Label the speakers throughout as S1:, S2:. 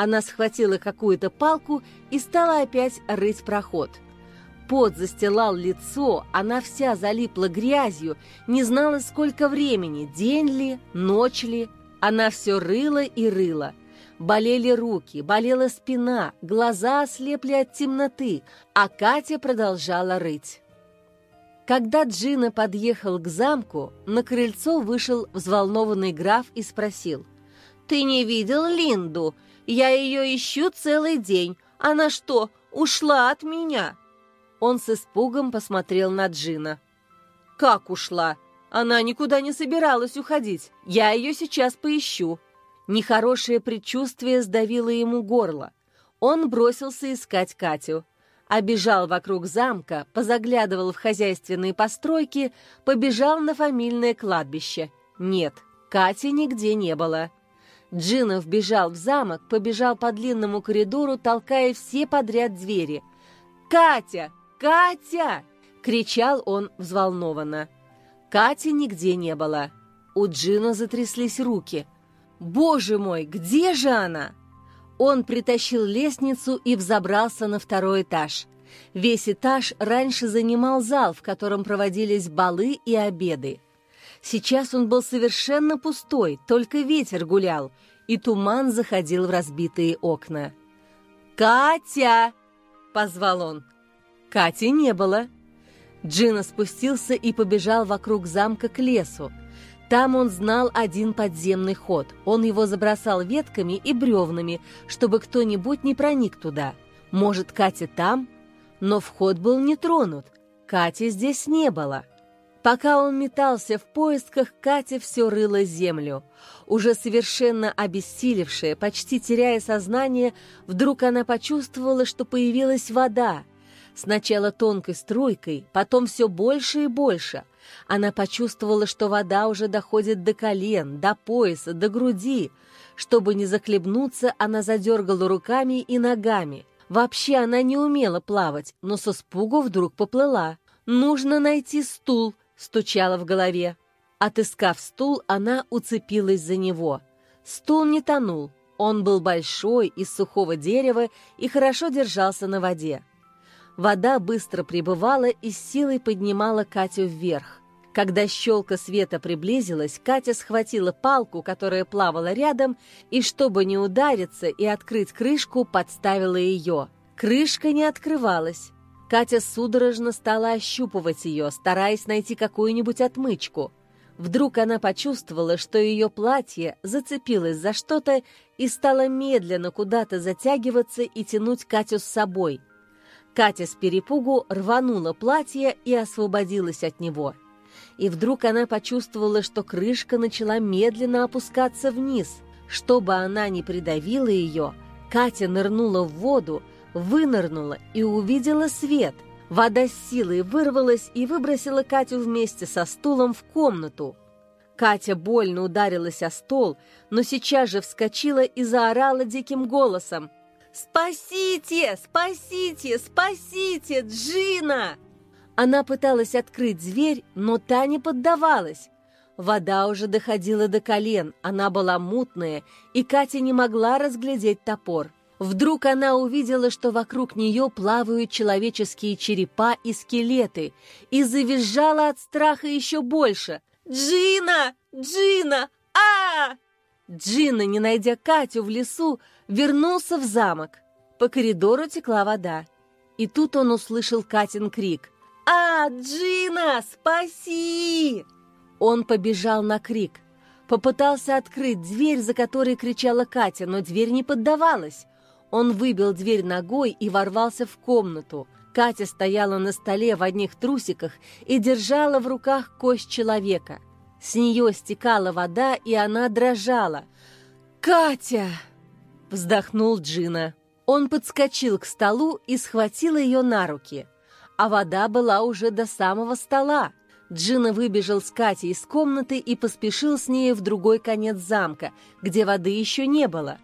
S1: Она схватила какую-то палку и стала опять рыть проход. Пот застилал лицо, она вся залипла грязью, не знала, сколько времени, день ли, ночь ли. Она все рыла и рыла. Болели руки, болела спина, глаза ослепли от темноты, а Катя продолжала рыть. Когда Джина подъехал к замку, на крыльцо вышел взволнованный граф и спросил. «Ты не видел Линду? Я ее ищу целый день. Она что, ушла от меня?» Он с испугом посмотрел на Джина. «Как ушла? Она никуда не собиралась уходить. Я ее сейчас поищу». Нехорошее предчувствие сдавило ему горло. Он бросился искать Катю. Обежал вокруг замка, позаглядывал в хозяйственные постройки, побежал на фамильное кладбище. Нет, Кати нигде не было. Джинов бежал в замок, побежал по длинному коридору, толкая все подряд двери. «Катя! Катя!» — кричал он взволнованно. Кати нигде не было. У Джина затряслись руки — «Боже мой, где же она?» Он притащил лестницу и взобрался на второй этаж. Весь этаж раньше занимал зал, в котором проводились балы и обеды. Сейчас он был совершенно пустой, только ветер гулял, и туман заходил в разбитые окна. «Катя!» — позвал он. Кати не было. Джина спустился и побежал вокруг замка к лесу. Там он знал один подземный ход. Он его забросал ветками и бревнами, чтобы кто-нибудь не проник туда. Может, Катя там? Но вход был не тронут. Кати здесь не было. Пока он метался в поисках, Катя все рыла землю. Уже совершенно обессилевшая, почти теряя сознание, вдруг она почувствовала, что появилась вода. Сначала тонкой струйкой, потом все больше и больше — она почувствовала, что вода уже доходит до колен, до пояса, до груди. Чтобы не захлебнуться, она задергала руками и ногами. Вообще она не умела плавать, но со спугу вдруг поплыла. «Нужно найти стул», — стучала в голове. Отыскав стул, она уцепилась за него. Стул не тонул. Он был большой, из сухого дерева и хорошо держался на воде. Вода быстро прибывала и с силой поднимала Катю вверх. Когда щелка света приблизилась, Катя схватила палку, которая плавала рядом, и, чтобы не удариться и открыть крышку, подставила ее. Крышка не открывалась. Катя судорожно стала ощупывать ее, стараясь найти какую-нибудь отмычку. Вдруг она почувствовала, что ее платье зацепилось за что-то и стало медленно куда-то затягиваться и тянуть Катю с собой – Катя с перепугу рванула платье и освободилась от него. И вдруг она почувствовала, что крышка начала медленно опускаться вниз. Чтобы она не придавила ее, Катя нырнула в воду, вынырнула и увидела свет. Вода с силой вырвалась и выбросила Катю вместе со стулом в комнату. Катя больно ударилась о стол, но сейчас же вскочила и заорала диким голосом. «Спасите! Спасите! Спасите! Джина!» Она пыталась открыть дверь, но та не поддавалась. Вода уже доходила до колен, она была мутная, и Катя не могла разглядеть топор. Вдруг она увидела, что вокруг нее плавают человеческие черепа и скелеты, и завизжала от страха еще больше. «Джина! Джина! а, Джина, не найдя Катю в лесу, вернулся в замок. По коридору текла вода. И тут он услышал Катин крик. «А, Джина, спаси!» Он побежал на крик. Попытался открыть дверь, за которой кричала Катя, но дверь не поддавалась. Он выбил дверь ногой и ворвался в комнату. Катя стояла на столе в одних трусиках и держала в руках кость человека. С нее стекала вода, и она дрожала. «Катя!» — вздохнул Джина. Он подскочил к столу и схватил ее на руки. А вода была уже до самого стола. Джина выбежал с Катей из комнаты и поспешил с ней в другой конец замка, где воды еще не было.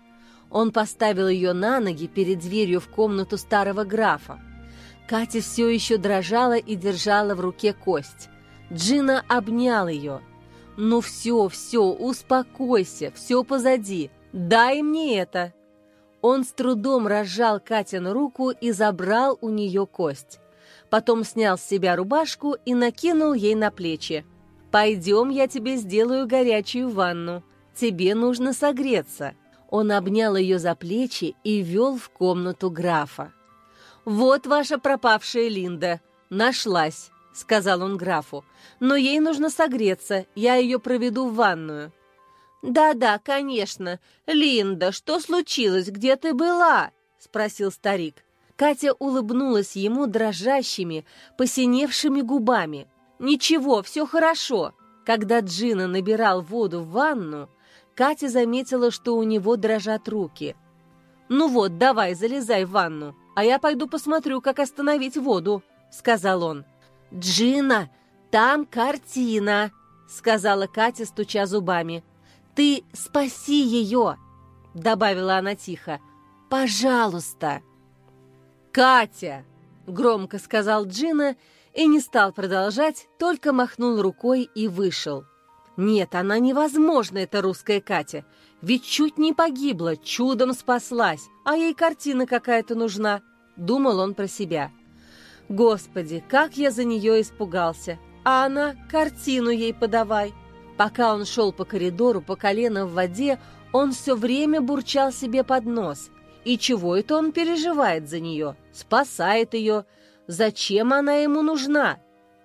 S1: Он поставил ее на ноги перед дверью в комнату старого графа. Катя все еще дрожала и держала в руке кость. Джина обнял ее — «Ну все, все, успокойся, все позади. Дай мне это!» Он с трудом разжал Катину руку и забрал у нее кость. Потом снял с себя рубашку и накинул ей на плечи. «Пойдем, я тебе сделаю горячую ванну. Тебе нужно согреться». Он обнял ее за плечи и вел в комнату графа. «Вот ваша пропавшая Линда. Нашлась», — сказал он графу. «Но ей нужно согреться. Я ее проведу в ванную». «Да-да, конечно. Линда, что случилось? Где ты была?» — спросил старик. Катя улыбнулась ему дрожащими, посиневшими губами. «Ничего, все хорошо». Когда Джина набирал воду в ванну, Катя заметила, что у него дрожат руки. «Ну вот, давай, залезай в ванну, а я пойду посмотрю, как остановить воду», — сказал он. «Джина, там картина», — сказала Катя, стуча зубами. «Ты спаси ее», — добавила она тихо. «Пожалуйста». «Катя!» — громко сказал Джина и не стал продолжать, только махнул рукой и вышел. Нет, она невозможна, эта русская Катя. Ведь чуть не погибла, чудом спаслась, а ей картина какая-то нужна. Думал он про себя. Господи, как я за нее испугался. А она картину ей подавай. Пока он шел по коридору по колено в воде, он все время бурчал себе под нос. И чего это он переживает за нее? Спасает ее. Зачем она ему нужна?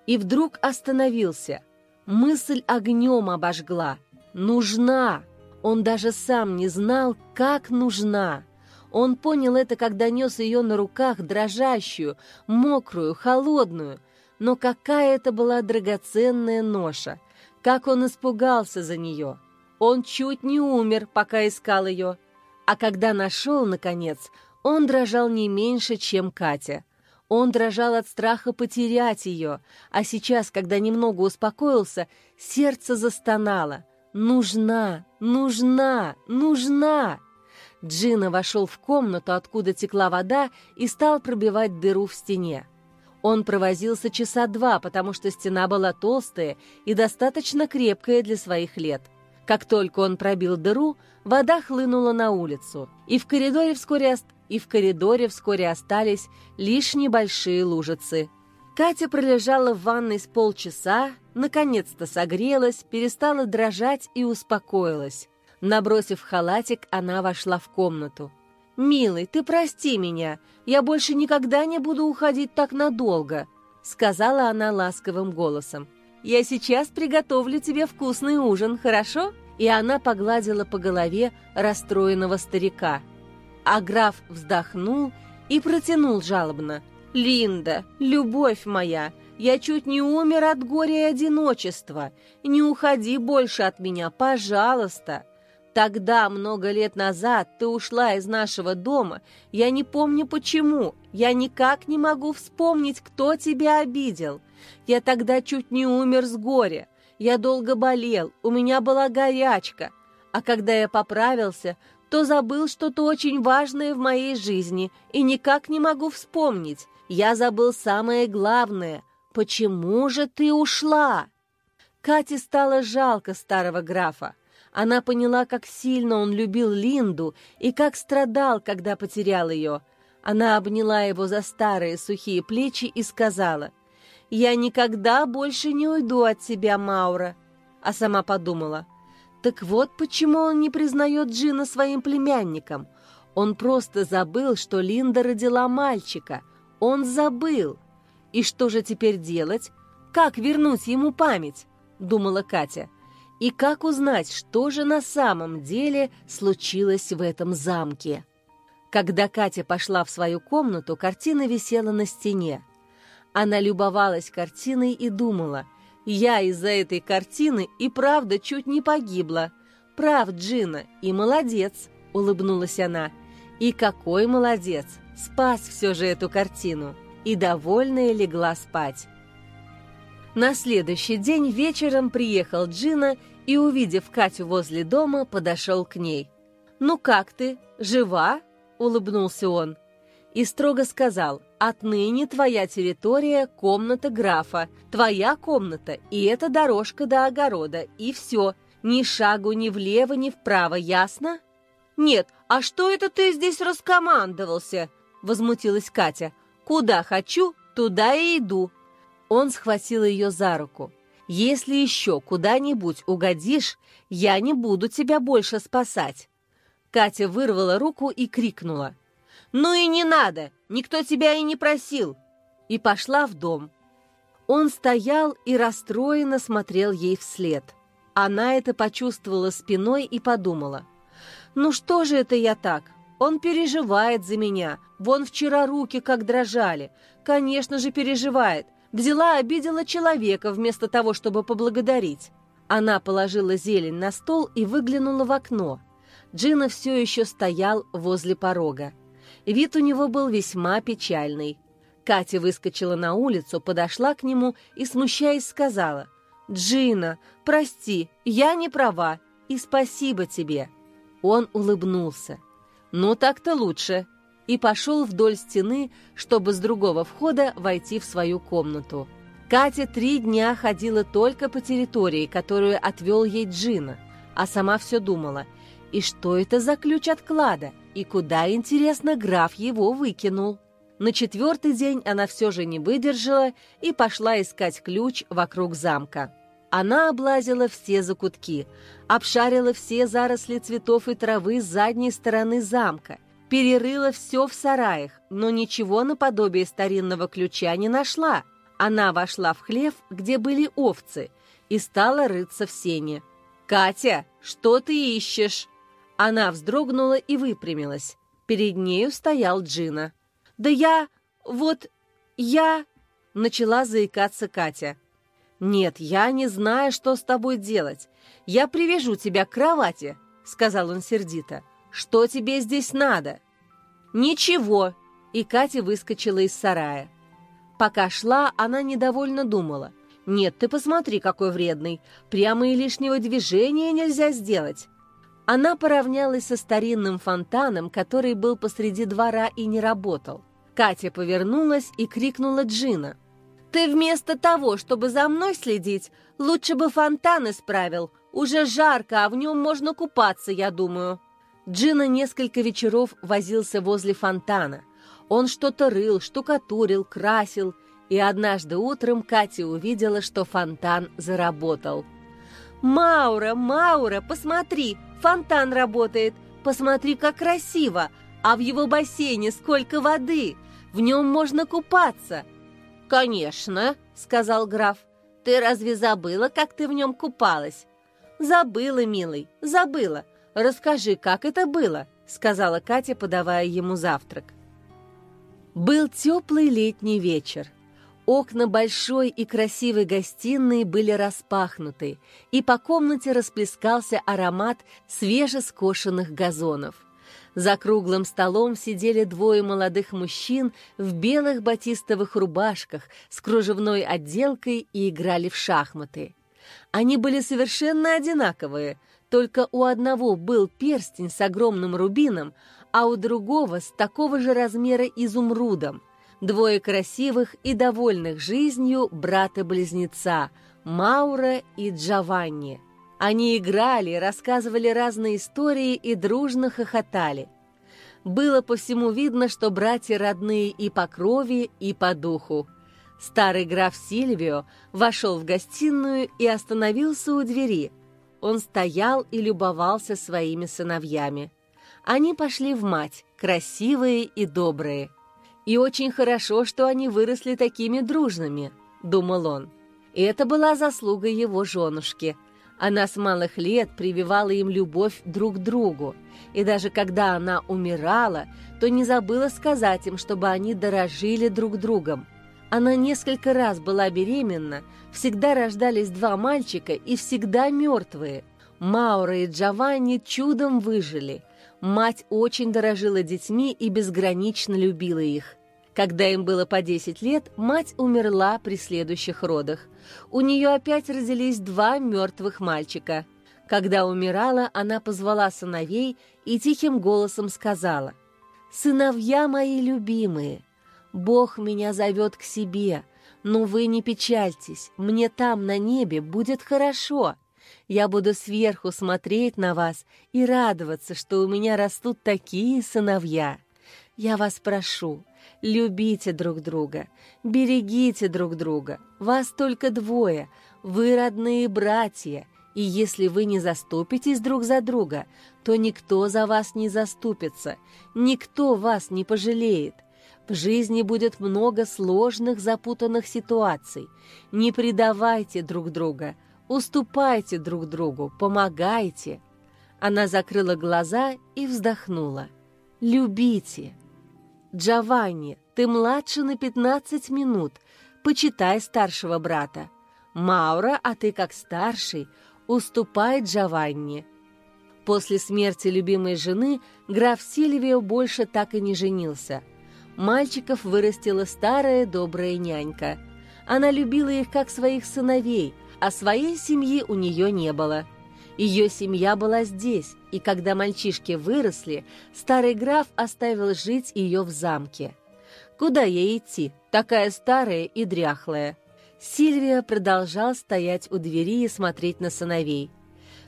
S1: И вдруг остановился – Мысль огнем обожгла. Нужна! Он даже сам не знал, как нужна. Он понял это, когда нес ее на руках, дрожащую, мокрую, холодную. Но какая это была драгоценная ноша! Как он испугался за нее! Он чуть не умер, пока искал ее. А когда нашел, наконец, он дрожал не меньше, чем Катя. Он дрожал от страха потерять ее, а сейчас, когда немного успокоился, сердце застонало. «Нужна! Нужна! Нужна!» Джина вошел в комнату, откуда текла вода, и стал пробивать дыру в стене. Он провозился часа два, потому что стена была толстая и достаточно крепкая для своих лет. Как только он пробил дыру, вода хлынула на улицу, и в коридоре вскоре и в коридоре вскоре остались лишь небольшие лужицы. Катя пролежала в ванной с полчаса, наконец-то согрелась, перестала дрожать и успокоилась. Набросив халатик, она вошла в комнату. «Милый, ты прости меня, я больше никогда не буду уходить так надолго», сказала она ласковым голосом. «Я сейчас приготовлю тебе вкусный ужин, хорошо?» И она погладила по голове расстроенного старика – а граф вздохнул и протянул жалобно. «Линда, любовь моя, я чуть не умер от горя и одиночества. Не уходи больше от меня, пожалуйста. Тогда, много лет назад, ты ушла из нашего дома. Я не помню почему. Я никак не могу вспомнить, кто тебя обидел. Я тогда чуть не умер с горя. Я долго болел, у меня была горячка. А когда я поправился, то забыл что-то очень важное в моей жизни и никак не могу вспомнить. Я забыл самое главное. Почему же ты ушла?» Кате стало жалко старого графа. Она поняла, как сильно он любил Линду и как страдал, когда потерял ее. Она обняла его за старые сухие плечи и сказала, «Я никогда больше не уйду от тебя, Маура». А сама подумала, так вот почему он не признает Джина своим племянником. Он просто забыл, что Линда родила мальчика. Он забыл. И что же теперь делать? Как вернуть ему память? Думала Катя. И как узнать, что же на самом деле случилось в этом замке? Когда Катя пошла в свою комнату, картина висела на стене. Она любовалась картиной и думала – я из-за этой картины и правда чуть не погибла. Прав, Джина, и молодец, улыбнулась она. И какой молодец, спас все же эту картину. И довольная легла спать. На следующий день вечером приехал Джина и, увидев Катю возле дома, подошел к ней. «Ну как ты? Жива?» — улыбнулся он. И строго сказал, Отныне твоя территория – комната графа, твоя комната, и это дорожка до огорода, и все. Ни шагу ни влево, ни вправо, ясно? «Нет, а что это ты здесь раскомандовался?» — возмутилась Катя. «Куда хочу, туда и иду». Он схватил ее за руку. «Если еще куда-нибудь угодишь, я не буду тебя больше спасать». Катя вырвала руку и крикнула. «Ну и не надо! Никто тебя и не просил!» И пошла в дом. Он стоял и расстроенно смотрел ей вслед. Она это почувствовала спиной и подумала. «Ну что же это я так? Он переживает за меня. Вон вчера руки как дрожали. Конечно же переживает. Взяла, обидела человека вместо того, чтобы поблагодарить. Она положила зелень на стол и выглянула в окно. Джина все еще стоял возле порога. Вид у него был весьма печальный. Катя выскочила на улицу, подошла к нему и, смущаясь, сказала, «Джина, прости, я не права, и спасибо тебе». Он улыбнулся. «Ну так-то лучше», и пошел вдоль стены, чтобы с другого входа войти в свою комнату. Катя три дня ходила только по территории, которую отвел ей Джина, а сама все думала, и что это за ключ от клада, и куда, интересно, граф его выкинул. На четвертый день она все же не выдержала и пошла искать ключ вокруг замка. Она облазила все закутки, обшарила все заросли цветов и травы с задней стороны замка – Перерыла все в сараях, но ничего наподобие старинного ключа не нашла. Она вошла в хлев, где были овцы, и стала рыться в сене. «Катя, что ты ищешь?» Она вздрогнула и выпрямилась. Перед нею стоял Джина. «Да я... вот... я...» Начала заикаться Катя. «Нет, я не знаю, что с тобой делать. Я привяжу тебя к кровати», — сказал он сердито. «Что тебе здесь надо?» «Ничего!» И Катя выскочила из сарая. Пока шла, она недовольно думала. «Нет, ты посмотри, какой вредный. Прямо и лишнего движения нельзя сделать». Она поравнялась со старинным фонтаном, который был посреди двора и не работал. Катя повернулась и крикнула Джина. «Ты вместо того, чтобы за мной следить, лучше бы фонтан исправил. Уже жарко, а в нем можно купаться, я думаю». Джина несколько вечеров возился возле фонтана. Он что-то рыл, штукатурил, красил, и однажды утром Катя увидела, что фонтан заработал. «Маура, Маура, посмотри, фонтан работает! Посмотри, как красиво! А в его бассейне сколько воды! В нем можно купаться!» «Конечно!» — сказал граф. «Ты разве забыла, как ты в нем купалась?» «Забыла, милый, забыла. Расскажи, как это было?» — сказала Катя, подавая ему завтрак. Был теплый летний вечер. Окна большой и красивой гостиной были распахнуты, и по комнате расплескался аромат свежескошенных газонов. За круглым столом сидели двое молодых мужчин в белых батистовых рубашках с кружевной отделкой и играли в шахматы. Они были совершенно одинаковые — только у одного был перстень с огромным рубином, а у другого с такого же размера изумрудом. Двое красивых и довольных жизнью брата-близнеца Маура и Джованни. Они играли, рассказывали разные истории и дружно хохотали. Было по всему видно, что братья родные и по крови, и по духу. Старый граф Сильвио вошел в гостиную и остановился у двери – он стоял и любовался своими сыновьями. Они пошли в мать, красивые и добрые. И очень хорошо, что они выросли такими дружными, думал он. И это была заслуга его женушки. Она с малых лет прививала им любовь друг к другу, и даже когда она умирала, то не забыла сказать им, чтобы они дорожили друг другом. Она несколько раз была беременна, всегда рождались два мальчика и всегда мертвые. Маура и Джованни чудом выжили. Мать очень дорожила детьми и безгранично любила их. Когда им было по 10 лет, мать умерла при следующих родах. У нее опять родились два мертвых мальчика. Когда умирала, она позвала сыновей и тихим голосом сказала, «Сыновья мои любимые, Бог меня зовет к себе, но вы не печальтесь, мне там, на небе, будет хорошо. Я буду сверху смотреть на вас и радоваться, что у меня растут такие сыновья. Я вас прошу, любите друг друга, берегите друг друга. Вас только двое, вы родные братья, и если вы не заступитесь друг за друга, то никто за вас не заступится, никто вас не пожалеет. В жизни будет много сложных, запутанных ситуаций. Не предавайте друг друга, уступайте друг другу, помогайте. Она закрыла глаза и вздохнула. Любите. Джованни, ты младше на 15 минут. Почитай старшего брата. Маура, а ты как старший, уступай Джованни. После смерти любимой жены граф Сильвио больше так и не женился. Мальчиков вырастила старая добрая нянька. Она любила их как своих сыновей, а своей семьи у нее не было. Ее семья была здесь, и когда мальчишки выросли, старый граф оставил жить ее в замке. Куда ей идти, такая старая и дряхлая? Сильвия продолжал стоять у двери и смотреть на сыновей.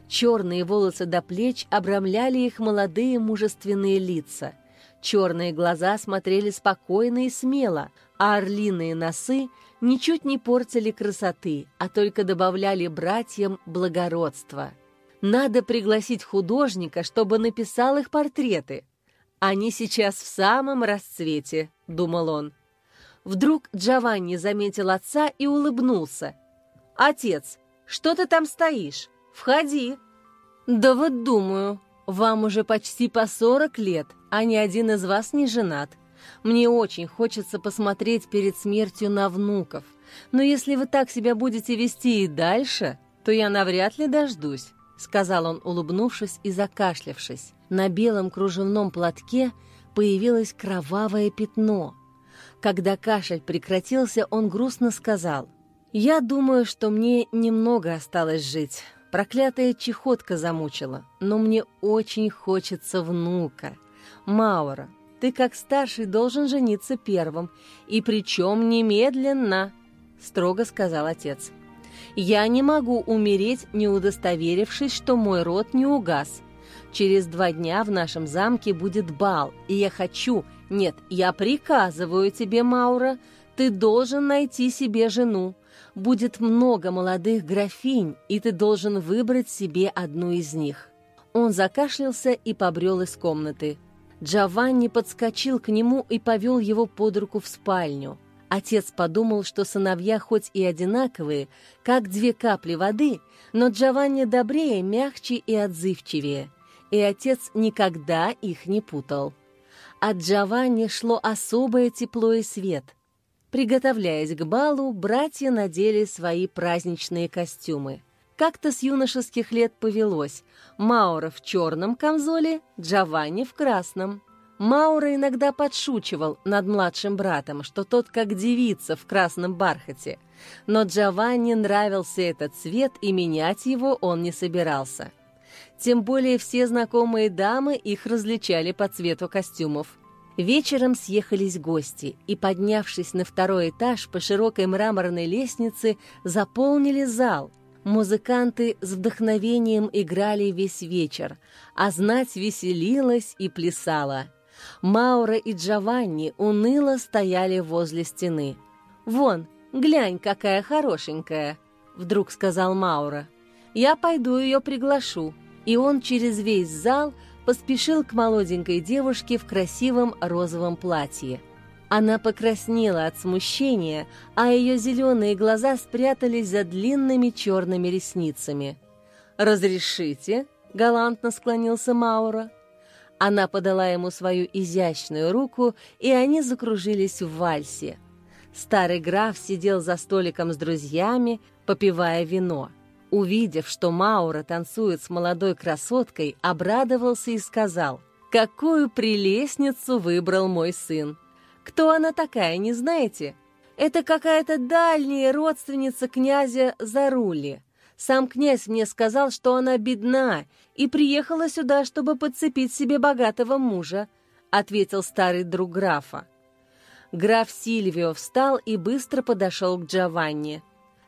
S1: Черные волосы до плеч обрамляли их молодые мужественные лица. Черные глаза смотрели спокойно и смело, а орлиные носы ничуть не портили красоты, а только добавляли братьям благородства. Надо пригласить художника, чтобы написал их портреты. Они сейчас в самом расцвете, думал он. Вдруг Джованни заметил отца и улыбнулся. «Отец, что ты там стоишь? Входи!» «Да вот думаю, вам уже почти по сорок лет, а ни один из вас не женат. Мне очень хочется посмотреть перед смертью на внуков. Но если вы так себя будете вести и дальше, то я навряд ли дождусь», — сказал он, улыбнувшись и закашлявшись. На белом кружевном платке появилось кровавое пятно — когда кашель прекратился, он грустно сказал, «Я думаю, что мне немного осталось жить. Проклятая чехотка замучила, но мне очень хочется внука. Маура, ты как старший должен жениться первым, и причем немедленно», — строго сказал отец. «Я не могу умереть, не удостоверившись, что мой род не угас. Через два дня в нашем замке будет бал, и я хочу, нет, я приказываю тебе, Маура, ты должен найти себе жену. Будет много молодых графинь, и ты должен выбрать себе одну из них». Он закашлялся и побрел из комнаты. Джованни подскочил к нему и повел его под руку в спальню. Отец подумал, что сыновья хоть и одинаковые, как две капли воды, но Джованни добрее, мягче и отзывчивее, и отец никогда их не путал. От Джованни шло особое тепло и свет. Приготовляясь к балу, братья надели свои праздничные костюмы. Как-то с юношеских лет повелось. Маура в черном камзоле, Джованни в красном. Маура иногда подшучивал над младшим братом, что тот как девица в красном бархате. Но Джованни нравился этот цвет, и менять его он не собирался. Тем более все знакомые дамы их различали по цвету костюмов. Вечером съехались гости и, поднявшись на второй этаж по широкой мраморной лестнице, заполнили зал. Музыканты с вдохновением играли весь вечер, а знать веселилась и плясала. Маура и Джованни уныло стояли возле стены. «Вон, глянь, какая хорошенькая!» — вдруг сказал Маура. «Я пойду ее приглашу» и он через весь зал поспешил к молоденькой девушке в красивом розовом платье. Она покраснела от смущения, а ее зеленые глаза спрятались за длинными черными ресницами. «Разрешите?» — галантно склонился Маура. Она подала ему свою изящную руку, и они закружились в вальсе. Старый граф сидел за столиком с друзьями, попивая вино. Увидев, что Маура танцует с молодой красоткой, обрадовался и сказал, «Какую прелестницу выбрал мой сын! Кто она такая, не знаете? Это какая-то дальняя родственница князя Зарули. Сам князь мне сказал, что она бедна и приехала сюда, чтобы подцепить себе богатого мужа», ответил старый друг графа. Граф Сильвио встал и быстро подошел к Джованни.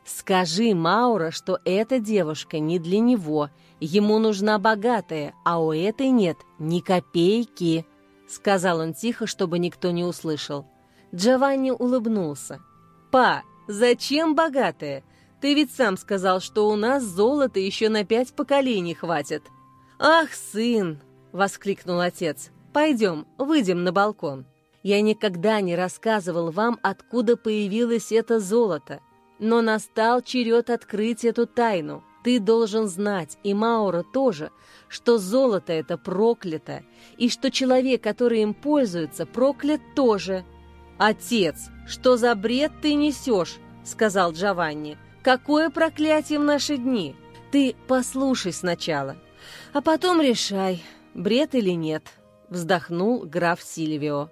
S1: Скажи Маура, что эта девушка не для него. Ему нужна богатая, а у этой нет ни копейки», — сказал он тихо, чтобы никто не услышал. Джованни улыбнулся. «Па, зачем богатая? Ты ведь сам сказал, что у нас золота еще на пять поколений хватит». «Ах, сын!» — воскликнул отец. «Пойдем, выйдем на балкон. Я никогда не рассказывал вам, откуда появилось это золото. Но настал черед открыть эту тайну. Ты должен знать, и Маура тоже, что золото это проклято, и что человек, который им пользуется, проклят тоже. «Отец, что за бред ты несешь?» — сказал Джованни. «Какое проклятие в наши дни? Ты послушай сначала, а потом решай, бред или нет», — вздохнул граф Сильвио.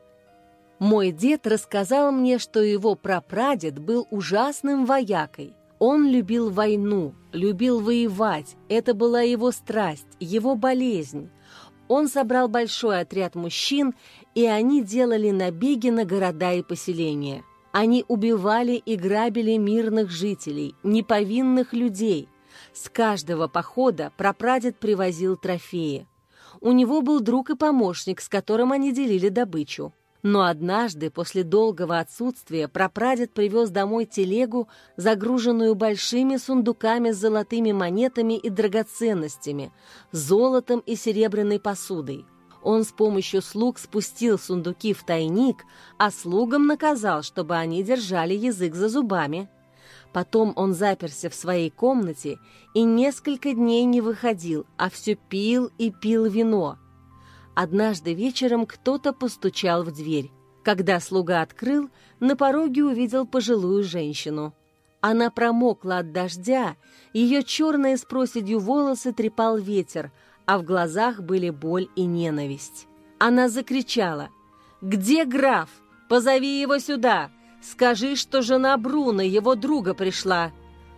S1: Мой дед рассказал мне, что его прапрадед был ужасным воякой. Он любил войну, любил воевать, это была его страсть, его болезнь. Он собрал большой отряд мужчин, и они делали набеги на города и поселения. Они убивали и грабили мирных жителей, неповинных людей. С каждого похода прапрадед привозил трофеи. У него был друг и помощник, с которым они делили добычу. Но однажды, после долгого отсутствия, прапрадед привез домой телегу, загруженную большими сундуками с золотыми монетами и драгоценностями, золотом и серебряной посудой. Он с помощью слуг спустил сундуки в тайник, а слугам наказал, чтобы они держали язык за зубами. Потом он заперся в своей комнате и несколько дней не выходил, а все пил и пил вино – Однажды вечером кто-то постучал в дверь. Когда слуга открыл, на пороге увидел пожилую женщину. Она промокла от дождя, ее черные с проседью волосы трепал ветер, а в глазах были боль и ненависть. Она закричала «Где граф? Позови его сюда! Скажи, что жена Бруна, его друга, пришла!»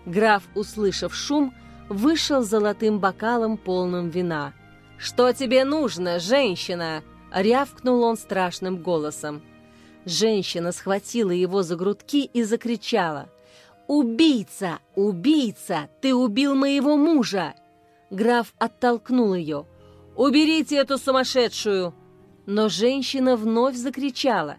S1: Граф, услышав шум, вышел с золотым бокалом, полным вина – «Что тебе нужно, женщина?» — рявкнул он страшным голосом. Женщина схватила его за грудки и закричала. «Убийца! Убийца! Ты убил моего мужа!» Граф оттолкнул ее. «Уберите эту сумасшедшую!» Но женщина вновь закричала.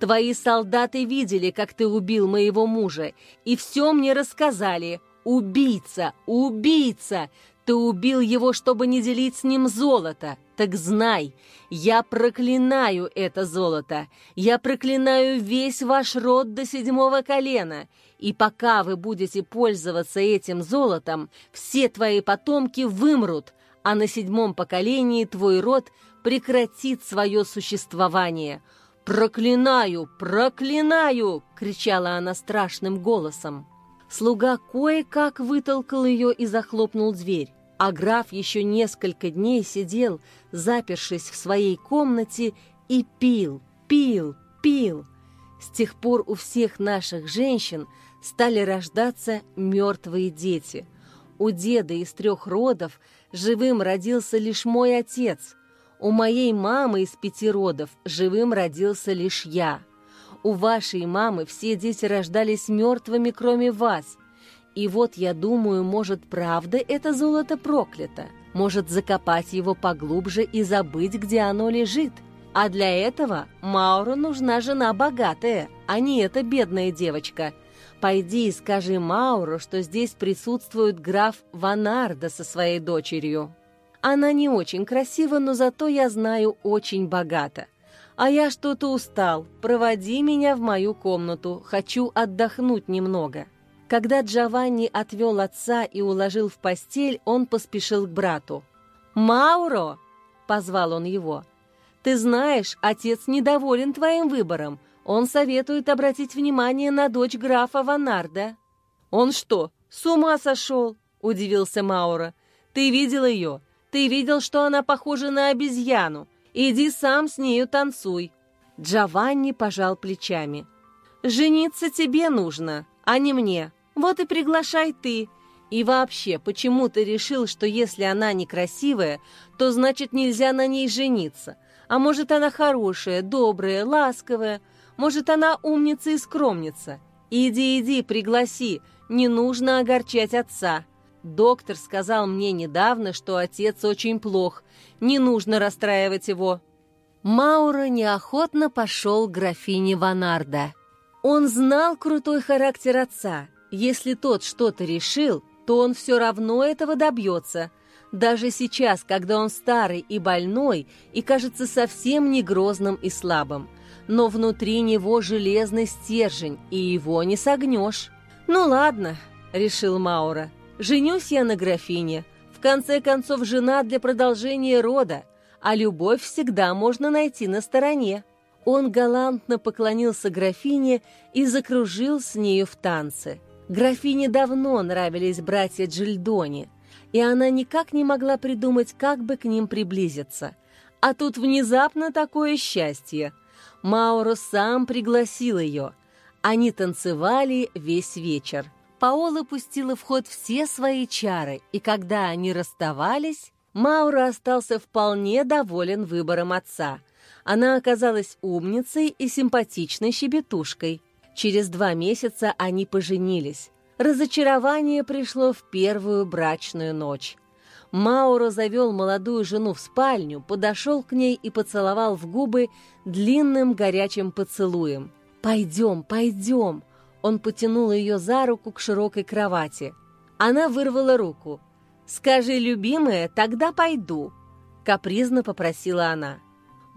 S1: «Твои солдаты видели, как ты убил моего мужа, и все мне рассказали. Убийца! Убийца! Ты убил его, чтобы не делить с ним золото. Так знай, я проклинаю это золото. Я проклинаю весь ваш род до седьмого колена. И пока вы будете пользоваться этим золотом, все твои потомки вымрут, а на седьмом поколении твой род прекратит свое существование. «Проклинаю! Проклинаю!» — кричала она страшным голосом. Слуга кое-как вытолкал ее и захлопнул дверь а граф еще несколько дней сидел, запершись в своей комнате, и пил, пил, пил. С тех пор у всех наших женщин стали рождаться мертвые дети. У деда из трех родов живым родился лишь мой отец. У моей мамы из пяти родов живым родился лишь я. У вашей мамы все дети рождались мертвыми, кроме вас – и вот я думаю, может, правда это золото проклято? Может, закопать его поглубже и забыть, где оно лежит? А для этого Мауру нужна жена богатая, а не эта бедная девочка. Пойди и скажи Мауру, что здесь присутствует граф Ванарда со своей дочерью. Она не очень красива, но зато, я знаю, очень богата. А я что-то устал. Проводи меня в мою комнату. Хочу отдохнуть немного». Когда Джованни отвел отца и уложил в постель, он поспешил к брату. «Мауро!» — позвал он его. «Ты знаешь, отец недоволен твоим выбором. Он советует обратить внимание на дочь графа Ванарда». «Он что, с ума сошел?» — удивился Мауро. «Ты видел ее? Ты видел, что она похожа на обезьяну? Иди сам с нею танцуй». Джованни пожал плечами. «Жениться тебе нужно, а не мне. Вот и приглашай ты. И вообще, почему ты решил, что если она некрасивая, то значит нельзя на ней жениться? А может, она хорошая, добрая, ласковая? Может, она умница и скромница? Иди, иди, пригласи, не нужно огорчать отца. Доктор сказал мне недавно, что отец очень плох, не нужно расстраивать его». Маура неохотно пошел к графине Ванарда. Он знал крутой характер отца. Если тот что-то решил, то он все равно этого добьется. Даже сейчас, когда он старый и больной и кажется совсем не грозным и слабым. Но внутри него железный стержень, и его не согнешь. «Ну ладно», — решил Маура, — «женюсь я на графине. В конце концов, жена для продолжения рода, а любовь всегда можно найти на стороне». Он галантно поклонился графине и закружил с нею в танце. Графине давно нравились братья Джильдони, и она никак не могла придумать, как бы к ним приблизиться. А тут внезапно такое счастье. Мауро сам пригласил ее. Они танцевали весь вечер. Паола пустила в ход все свои чары, и когда они расставались, Мауро остался вполне доволен выбором отца. Она оказалась умницей и симпатичной щебетушкой. Через два месяца они поженились. Разочарование пришло в первую брачную ночь. Мауро завел молодую жену в спальню, подошел к ней и поцеловал в губы длинным горячим поцелуем. «Пойдем, пойдем!» Он потянул ее за руку к широкой кровати. Она вырвала руку. «Скажи, любимая, тогда пойду», — капризно попросила она.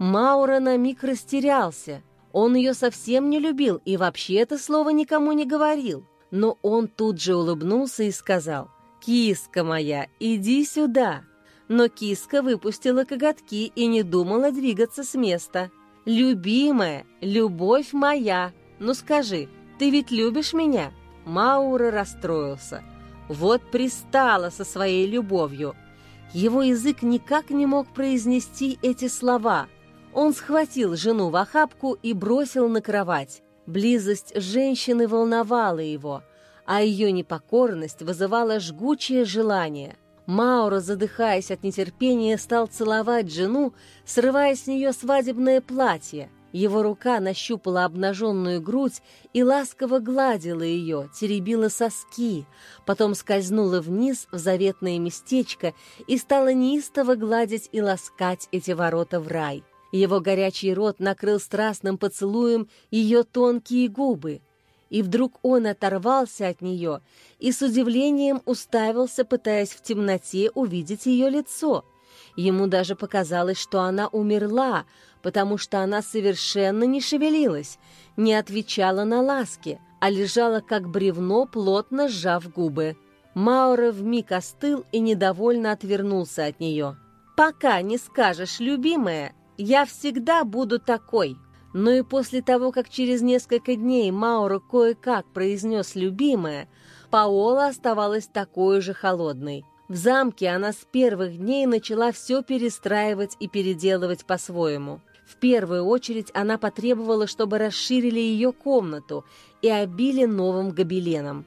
S1: Маура на миг растерялся. Он ее совсем не любил и вообще это слово никому не говорил. Но он тут же улыбнулся и сказал, «Киска моя, иди сюда!» Но киска выпустила коготки и не думала двигаться с места. «Любимая, любовь моя, ну скажи, ты ведь любишь меня?» Маура расстроился. Вот пристала со своей любовью. Его язык никак не мог произнести эти слова. Он схватил жену в охапку и бросил на кровать. Близость женщины волновала его, а ее непокорность вызывала жгучее желание. Мауро, задыхаясь от нетерпения, стал целовать жену, срывая с нее свадебное платье. Его рука нащупала обнаженную грудь и ласково гладила ее, теребила соски, потом скользнула вниз в заветное местечко и стала неистово гладить и ласкать эти ворота в рай. Его горячий рот накрыл страстным поцелуем ее тонкие губы. И вдруг он оторвался от нее и с удивлением уставился, пытаясь в темноте увидеть ее лицо. Ему даже показалось, что она умерла, потому что она совершенно не шевелилась, не отвечала на ласки, а лежала как бревно, плотно сжав губы. Маура вмиг остыл и недовольно отвернулся от нее. «Пока не скажешь, любимая, я всегда буду такой. Но и после того, как через несколько дней Мауро кое-как произнес «любимая», Паола оставалась такой же холодной. В замке она с первых дней начала все перестраивать и переделывать по-своему. В первую очередь она потребовала, чтобы расширили ее комнату и обили новым гобеленом.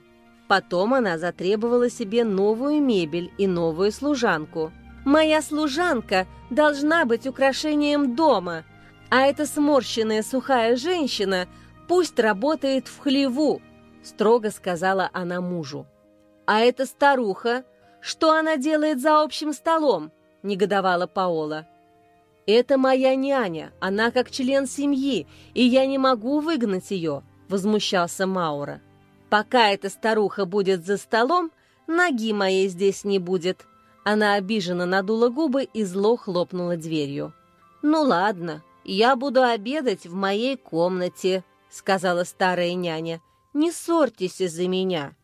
S1: Потом она затребовала себе новую мебель и новую служанку – Моя служанка должна быть украшением дома, а эта сморщенная сухая женщина пусть работает в хлеву», — строго сказала она мужу. «А эта старуха, что она делает за общим столом?» — негодовала Паола. «Это моя няня, она как член семьи, и я не могу выгнать ее», — возмущался Маура. «Пока эта старуха будет за столом, ноги моей здесь не будет», она обиженно надула губы и зло хлопнула дверью. «Ну ладно, я буду обедать в моей комнате», — сказала старая няня. «Не ссорьтесь из-за меня».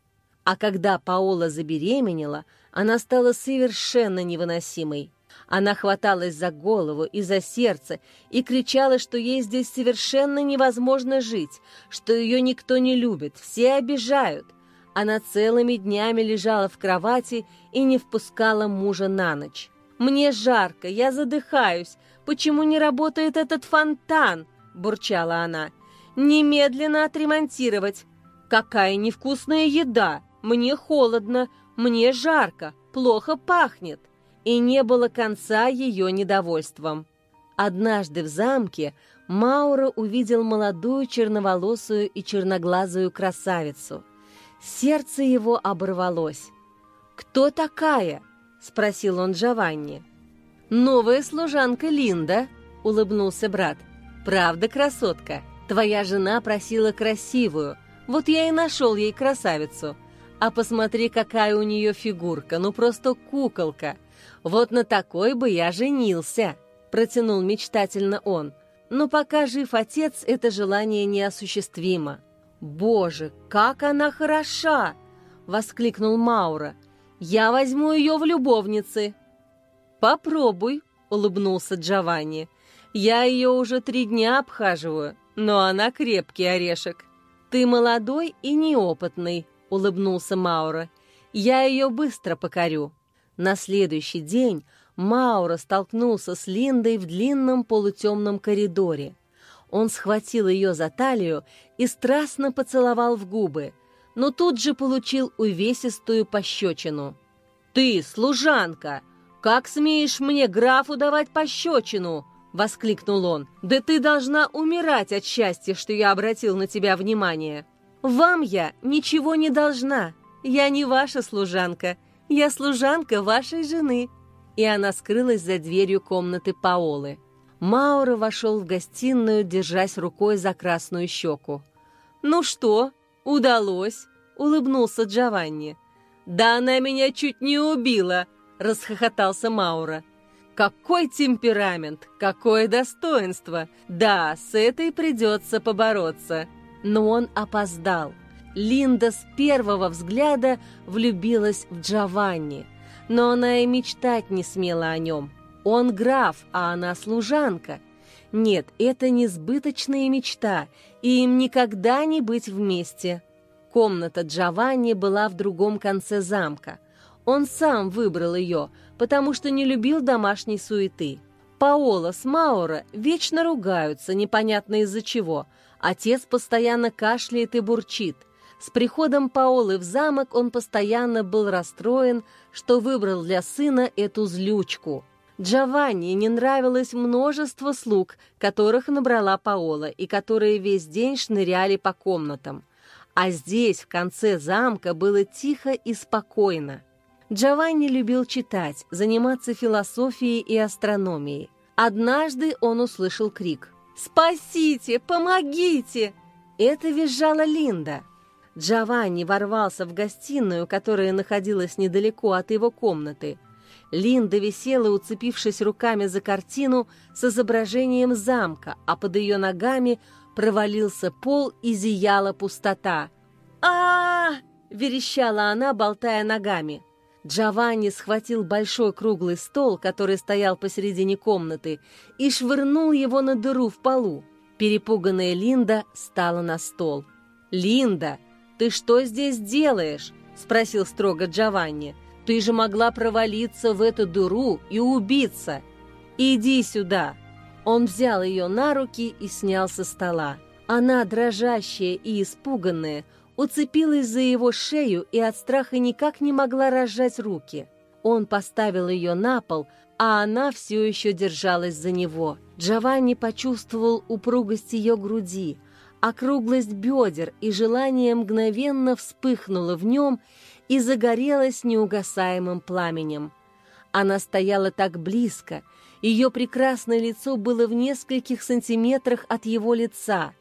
S1: А когда Паола забеременела, она стала совершенно невыносимой. Она хваталась за голову и за сердце и кричала, что ей здесь совершенно невозможно жить, что ее никто не любит, все обижают — она целыми днями лежала в кровати и не впускала мужа на ночь. «Мне жарко, я задыхаюсь. Почему не работает этот фонтан?» – бурчала она. «Немедленно отремонтировать. Какая невкусная еда! Мне холодно, мне жарко, плохо пахнет». И не было конца ее недовольством. Однажды в замке Маура увидел молодую черноволосую и черноглазую красавицу. Сердце его оборвалось. «Кто такая?» — спросил он Джованни. «Новая служанка Линда», — улыбнулся брат. «Правда, красотка? Твоя жена просила красивую. Вот я и нашел ей красавицу. А посмотри, какая у нее фигурка, ну просто куколка. Вот на такой бы я женился», — протянул мечтательно он. Но пока жив отец, это желание неосуществимо. «Боже, как она хороша!» — воскликнул Маура. «Я возьму ее в любовницы». «Попробуй», — улыбнулся Джованни. «Я ее уже три дня обхаживаю, но она крепкий орешек». «Ты молодой и неопытный», — улыбнулся Маура. «Я ее быстро покорю». На следующий день Маура столкнулся с Линдой в длинном полутемном коридоре. Он схватил ее за талию и страстно поцеловал в губы, но тут же получил увесистую пощечину. «Ты, служанка! Как смеешь мне, графу, давать пощечину?» — воскликнул он. «Да ты должна умирать от счастья, что я обратил на тебя внимание. Вам я ничего не должна. Я не ваша служанка. Я служанка вашей жены и она скрылась за дверью комнаты Паолы. Маура вошел в гостиную, держась рукой за красную щеку. «Ну что, удалось?» — улыбнулся Джованни. «Да она меня чуть не убила!» — расхохотался Маура. «Какой темперамент! Какое достоинство! Да, с этой придется побороться!» Но он опоздал. Линда с первого взгляда влюбилась в Джованни — но она и мечтать не смела о нем. Он граф, а она служанка. Нет, это несбыточная мечта, и им никогда не быть вместе. Комната Джованни была в другом конце замка. Он сам выбрал ее, потому что не любил домашней суеты. Паола с Маура вечно ругаются, непонятно из-за чего. Отец постоянно кашляет и бурчит – с приходом Паолы в замок он постоянно был расстроен, что выбрал для сына эту злючку. Джованни не нравилось множество слуг, которых набрала Паола и которые весь день шныряли по комнатам. А здесь, в конце замка, было тихо и спокойно. Джованни любил читать, заниматься философией и астрономией. Однажды он услышал крик «Спасите! Помогите!» Это визжала Линда – Джованни ворвался в гостиную, которая находилась недалеко от его комнаты. Линда висела, уцепившись руками за картину с изображением замка, а под ее ногами провалился пол и зияла пустота. а, -а, -а верещала она, болтая ногами. Джованни схватил большой круглый стол, который стоял посередине комнаты, и швырнул его на дыру в полу. Перепуганная Линда стала на стол. «Линда!» «Ты что здесь делаешь?» — спросил строго Джованни. «Ты же могла провалиться в эту дыру и убиться. Иди сюда!» Он взял ее на руки и снял со стола. Она, дрожащая и испуганная, уцепилась за его шею и от страха никак не могла разжать руки. Он поставил ее на пол, а она все еще держалась за него. Джованни почувствовал упругость ее груди — округлость бедер, и желание мгновенно вспыхнуло в нем и загорелось неугасаемым пламенем. Она стояла так близко, ее прекрасное лицо было в нескольких сантиметрах от его лица.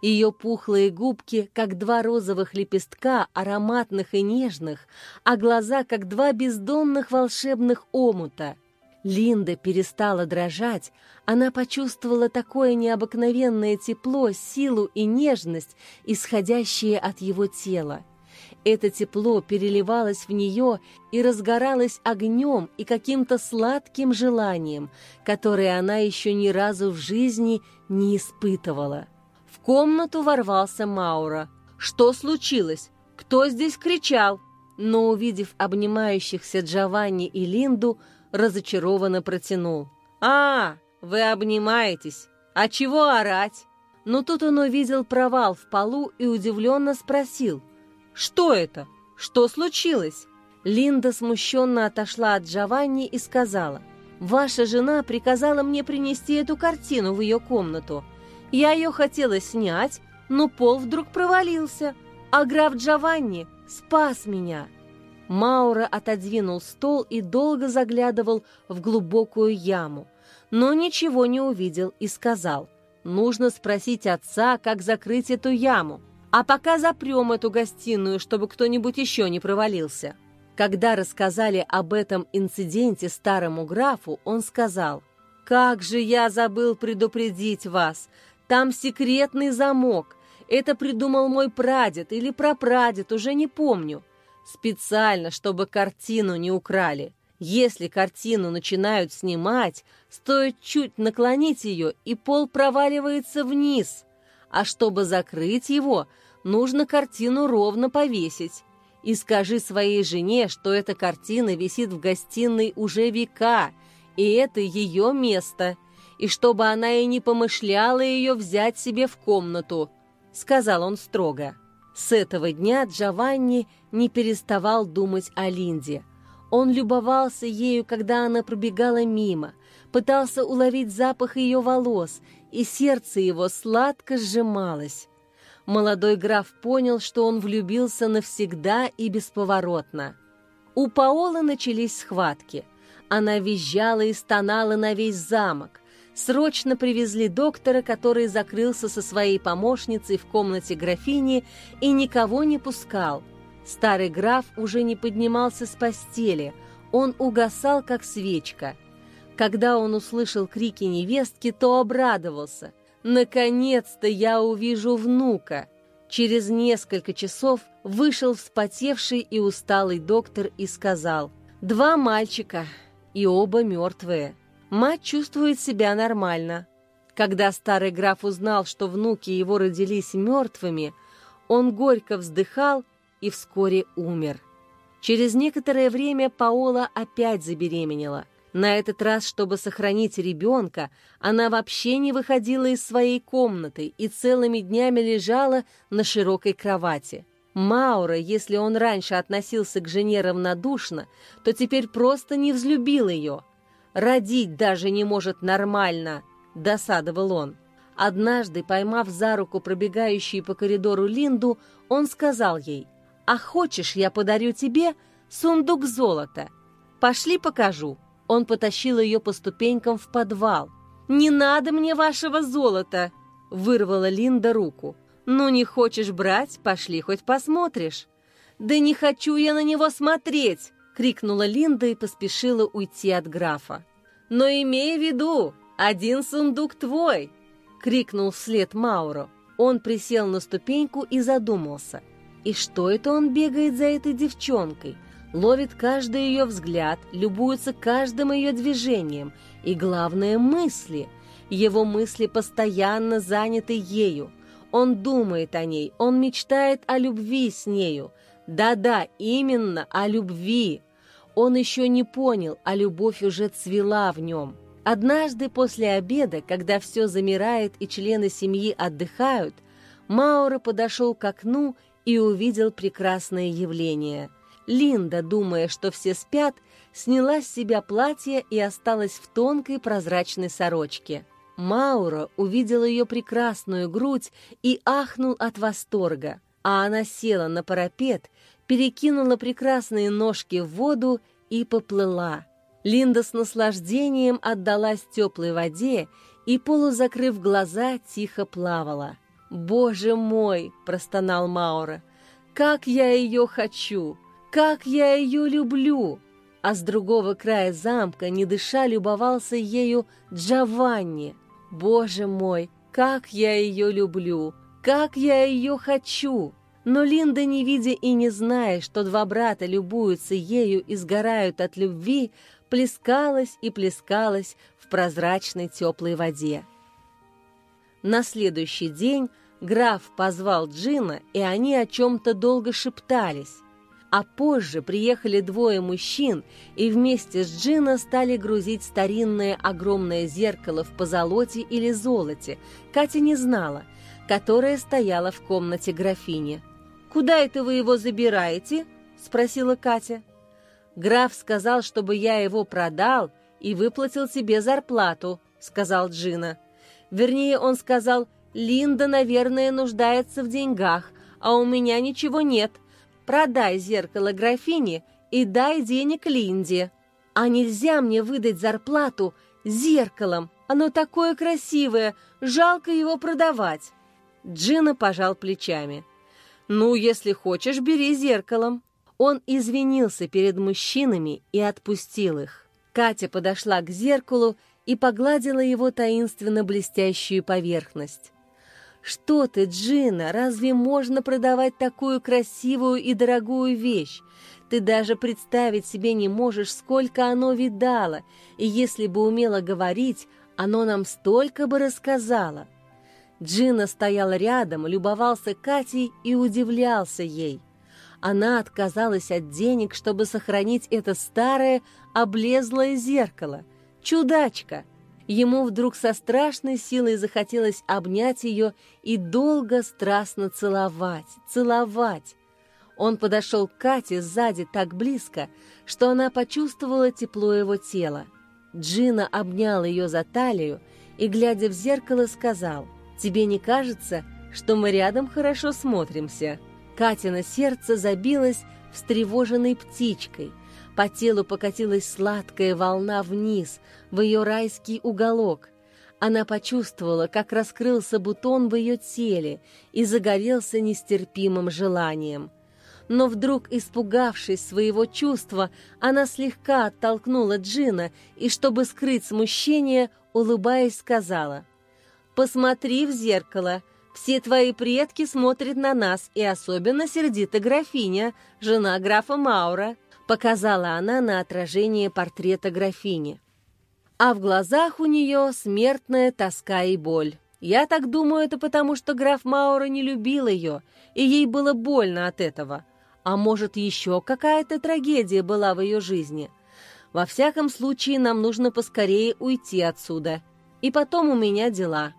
S1: Ее пухлые губки, как два розовых лепестка, ароматных и нежных, а глаза, как два бездонных волшебных омута — Линда перестала дрожать, она почувствовала такое необыкновенное тепло, силу и нежность, исходящие от его тела. Это тепло переливалось в нее и разгоралось огнем и каким-то сладким желанием, которое она еще ни разу в жизни не испытывала. В комнату ворвался Маура. «Что случилось? Кто здесь кричал?» Но, увидев обнимающихся Джованни и Линду, разочарованно протянул. «А, вы обнимаетесь! А чего орать?» Но тут он увидел провал в полу и удивленно спросил. «Что это? Что случилось?» Линда смущенно отошла от Джованни и сказала. «Ваша жена приказала мне принести эту картину в ее комнату. Я ее хотела снять, но пол вдруг провалился, а граф Джованни спас меня». Маура отодвинул стол и долго заглядывал в глубокую яму, но ничего не увидел и сказал, «Нужно спросить отца, как закрыть эту яму, а пока запрем эту гостиную, чтобы кто-нибудь еще не провалился». Когда рассказали об этом инциденте старому графу, он сказал, «Как же я забыл предупредить вас! Там секретный замок. Это придумал мой прадед или прапрадед, уже не помню. Специально, чтобы картину не украли. Если картину начинают снимать, стоит чуть наклонить ее, и пол проваливается вниз. А чтобы закрыть его, нужно картину ровно повесить. И скажи своей жене, что эта картина висит в гостиной уже века, и это ее место, и чтобы она и не помышляла ее взять себе в комнату, — сказал он строго. С этого дня Джованни не переставал думать о Линде. Он любовался ею, когда она пробегала мимо, пытался уловить запах ее волос, и сердце его сладко сжималось. Молодой граф понял, что он влюбился навсегда и бесповоротно. У Паолы начались схватки. Она визжала и стонала на весь замок. Срочно привезли доктора, который закрылся со своей помощницей в комнате графини и никого не пускал. Старый граф уже не поднимался с постели, он угасал, как свечка. Когда он услышал крики невестки, то обрадовался. «Наконец-то я увижу внука!» Через несколько часов вышел вспотевший и усталый доктор и сказал «Два мальчика, и оба мертвые». Мать чувствует себя нормально. Когда старый граф узнал, что внуки его родились мертвыми, он горько вздыхал и вскоре умер. Через некоторое время Паола опять забеременела. На этот раз, чтобы сохранить ребенка, она вообще не выходила из своей комнаты и целыми днями лежала на широкой кровати. Маура, если он раньше относился к жене равнодушно, то теперь просто не взлюбил ее – Родить даже не может нормально!» — досадовал он. Однажды, поймав за руку пробегающую по коридору Линду, он сказал ей, «А хочешь, я подарю тебе сундук золота? Пошли покажу». Он потащил ее по ступенькам в подвал. «Не надо мне вашего золота!» — вырвала Линда руку. «Ну, не хочешь брать? Пошли, хоть посмотришь». «Да не хочу я на него смотреть!» — крикнула Линда и поспешила уйти от графа. «Но имей в виду, один сундук твой!» — крикнул вслед Мауро. Он присел на ступеньку и задумался. И что это он бегает за этой девчонкой? Ловит каждый ее взгляд, любуется каждым ее движением и, главное, мысли. Его мысли постоянно заняты ею. Он думает о ней, он мечтает о любви с нею. Да-да, именно о любви. Он еще не понял, а любовь уже цвела в нем. Однажды после обеда, когда все замирает и члены семьи отдыхают, Маура подошел к окну и увидел прекрасное явление. Линда, думая, что все спят, сняла с себя платье и осталась в тонкой прозрачной сорочке. Маура увидел ее прекрасную грудь и ахнул от восторга, а она села на парапет перекинула прекрасные ножки в воду и поплыла. Линда с наслаждением отдалась теплой воде и, полузакрыв глаза, тихо плавала. «Боже мой!» – простонал Маура. «Как я ее хочу! Как я ее люблю!» А с другого края замка, не дыша, любовался ею Джованни. «Боже мой! Как я ее люблю! Как я ее хочу!» Но Линда, не видя и не зная, что два брата любуются ею и сгорают от любви, плескалась и плескалась в прозрачной теплой воде. На следующий день граф позвал Джина, и они о чем-то долго шептались. А позже приехали двое мужчин и вместе с Джина стали грузить старинное огромное зеркало в позолоте или золоте, Катя не знала, которое стояло в комнате графини. «Куда это вы его забираете?» — спросила Катя. «Граф сказал, чтобы я его продал и выплатил тебе зарплату», — сказал Джина. Вернее, он сказал, Линда, наверное, нуждается в деньгах, а у меня ничего нет. Продай зеркало графине и дай денег Линде. А нельзя мне выдать зарплату зеркалом. Оно такое красивое, жалко его продавать. Джина пожал плечами. «Ну, если хочешь, бери зеркалом». Он извинился перед мужчинами и отпустил их. Катя подошла к зеркалу и погладила его таинственно блестящую поверхность. «Что ты, Джина, разве можно продавать такую красивую и дорогую вещь? Ты даже представить себе не можешь, сколько оно видало, и если бы умела говорить, оно нам столько бы рассказало». Джина стоял рядом, любовался Катей и удивлялся ей. Она отказалась от денег, чтобы сохранить это старое, облезлое зеркало. Чудачка! Ему вдруг со страшной силой захотелось обнять ее и долго страстно целовать, целовать. Он подошел к Кате сзади так близко, что она почувствовала тепло его тела. Джина обнял ее за талию и, глядя в зеркало, сказал, «Тебе не кажется, что мы рядом хорошо смотримся?» Катина сердце забилось встревоженной птичкой. По телу покатилась сладкая волна вниз, в ее райский уголок. Она почувствовала, как раскрылся бутон в ее теле и загорелся нестерпимым желанием — но вдруг, испугавшись своего чувства, она слегка оттолкнула Джина и, чтобы скрыть смущение, улыбаясь, сказала, «Посмотри в зеркало, все твои предки смотрят на нас, и особенно сердита графиня, жена графа Маура», показала она на отражение портрета графини. А в глазах у нее смертная тоска и боль. Я так думаю, это потому, что граф Маура не любил ее, и ей было больно от этого. А может, еще какая-то трагедия была в ее жизни? Во всяком случае, нам нужно поскорее уйти отсюда. И потом у меня дела».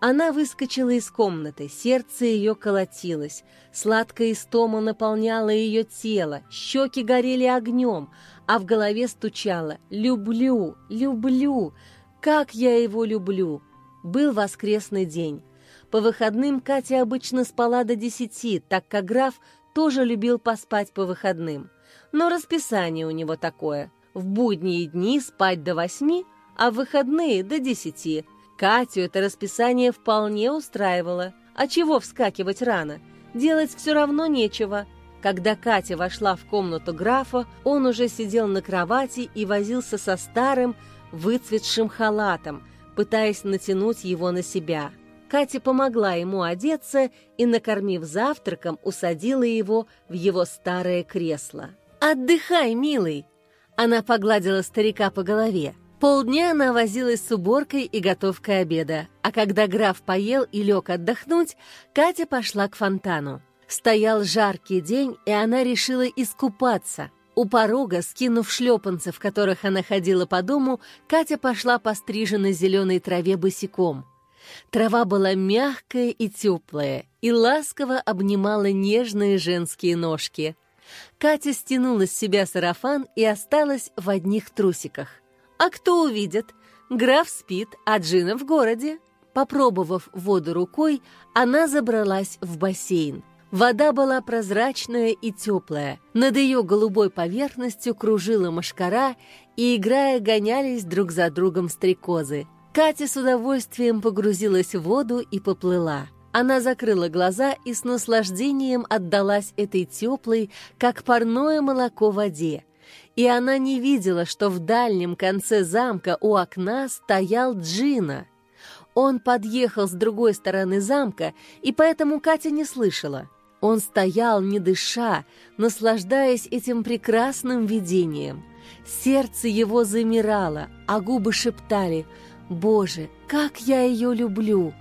S1: Она выскочила из комнаты, сердце ее колотилось, сладкая истома наполняла ее тело, щеки горели огнем, а в голове стучало «Люблю, люблю, как я его люблю!» Был воскресный день. По выходным Катя обычно спала до десяти, так как граф тоже любил поспать по выходным. Но расписание у него такое. В будние дни спать до восьми, а в выходные до десяти. Катю это расписание вполне устраивало. А чего вскакивать рано? Делать все равно нечего. Когда Катя вошла в комнату графа, он уже сидел на кровати и возился со старым, выцветшим халатом, пытаясь натянуть его на себя. Катя помогла ему одеться и, накормив завтраком, усадила его в его старое кресло. «Отдыхай, милый!» Она погладила старика по голове. Полдня она возилась с уборкой и готовкой обеда, а когда граф поел и лег отдохнуть, Катя пошла к фонтану. Стоял жаркий день, и она решила искупаться. У порога, скинув шлепанцы, в которых она ходила по дому, Катя пошла по стриженной зеленой траве босиком – Трава была мягкая и теплая, и ласково обнимала нежные женские ножки. Катя стянула с себя сарафан и осталась в одних трусиках. А кто увидит? Граф спит, а Джина в городе. Попробовав воду рукой, она забралась в бассейн. Вода была прозрачная и теплая. Над ее голубой поверхностью кружила мошкара, и, играя, гонялись друг за другом стрекозы. Катя с удовольствием погрузилась в воду и поплыла. Она закрыла глаза и с наслаждением отдалась этой теплой, как парное молоко воде. И она не видела, что в дальнем конце замка у окна стоял Джина. Он подъехал с другой стороны замка, и поэтому Катя не слышала. Он стоял, не дыша, наслаждаясь этим прекрасным видением. Сердце его замирало, а губы шептали — Боже, как я ее люблю!»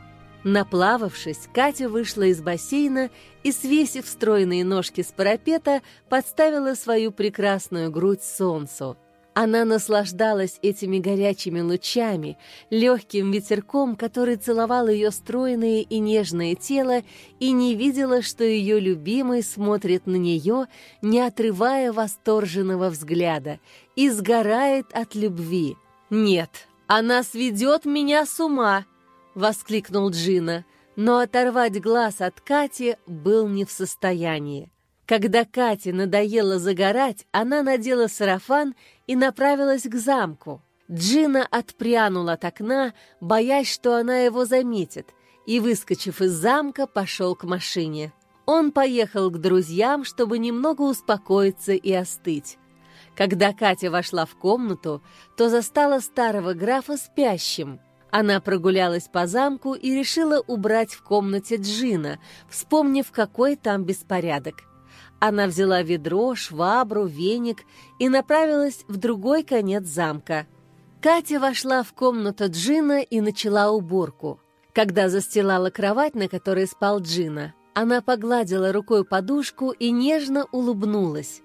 S1: Наплававшись, Катя вышла из бассейна и, свесив стройные ножки с парапета, подставила свою прекрасную грудь солнцу. Она наслаждалась этими горячими лучами, легким ветерком, который целовал ее стройное и нежное тело, и не видела, что ее любимый смотрит на нее, не отрывая восторженного взгляда, и сгорает от любви. Нет, «Она сведет меня с ума!» — воскликнул Джина. но оторвать глаз от Кати был не в состоянии. Когда Кате надоело загорать, она надела сарафан и направилась к замку. Джина отпрянул от окна, боясь, что она его заметит, и, выскочив из замка, пошел к машине. Он поехал к друзьям, чтобы немного успокоиться и остыть. Когда Катя вошла в комнату, то застала старого графа спящим. Она прогулялась по замку и решила убрать в комнате Джина, вспомнив, какой там беспорядок. Она взяла ведро, швабру, веник и направилась в другой конец замка. Катя вошла в комнату Джина и начала уборку. Когда застилала кровать, на которой спал Джина, она погладила рукой подушку и нежно улыбнулась.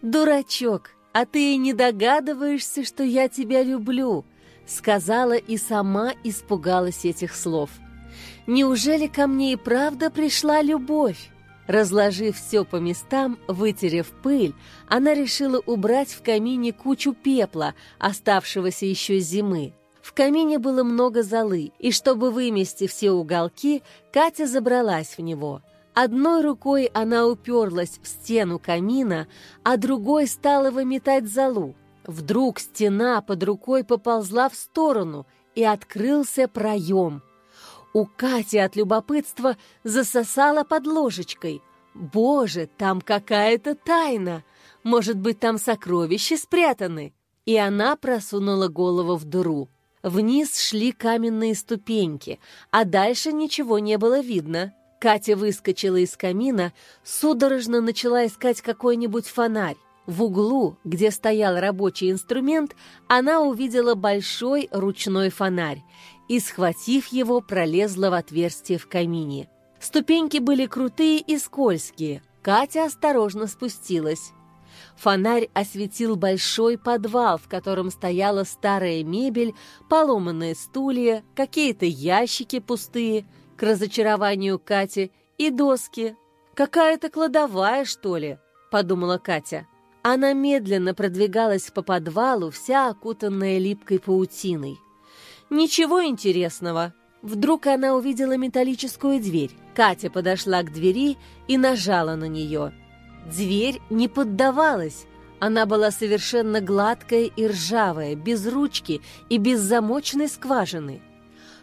S1: «Дурачок, а ты и не догадываешься, что я тебя люблю», сказала и сама испугалась этих слов. «Неужели ко мне и правда пришла любовь?» Разложив все по местам, вытерев пыль, она решила убрать в камине кучу пепла, оставшегося еще с зимы. В камине было много золы, и чтобы вымести все уголки, Катя забралась в него. Одной рукой она уперлась в стену камина, а другой стала выметать золу. Вдруг стена под рукой поползла в сторону, и открылся проем — у Кати от любопытства засосала под ложечкой. «Боже, там какая-то тайна! Может быть, там сокровища спрятаны?» И она просунула голову в дыру. Вниз шли каменные ступеньки, а дальше ничего не было видно. Катя выскочила из камина, судорожно начала искать какой-нибудь фонарь. В углу, где стоял рабочий инструмент, она увидела большой ручной фонарь и, схватив его, пролезла в отверстие в камине. Ступеньки были крутые и скользкие. Катя осторожно спустилась. Фонарь осветил большой подвал, в котором стояла старая мебель, поломанные стулья, какие-то ящики пустые, к разочарованию Кати, и доски. «Какая-то кладовая, что ли?» — подумала Катя. Она медленно продвигалась по подвалу, вся окутанная липкой паутиной. Ничего интересного. Вдруг она увидела металлическую дверь. Катя подошла к двери и нажала на нее. Дверь не поддавалась. Она была совершенно гладкая и ржавая, без ручки и без замочной скважины.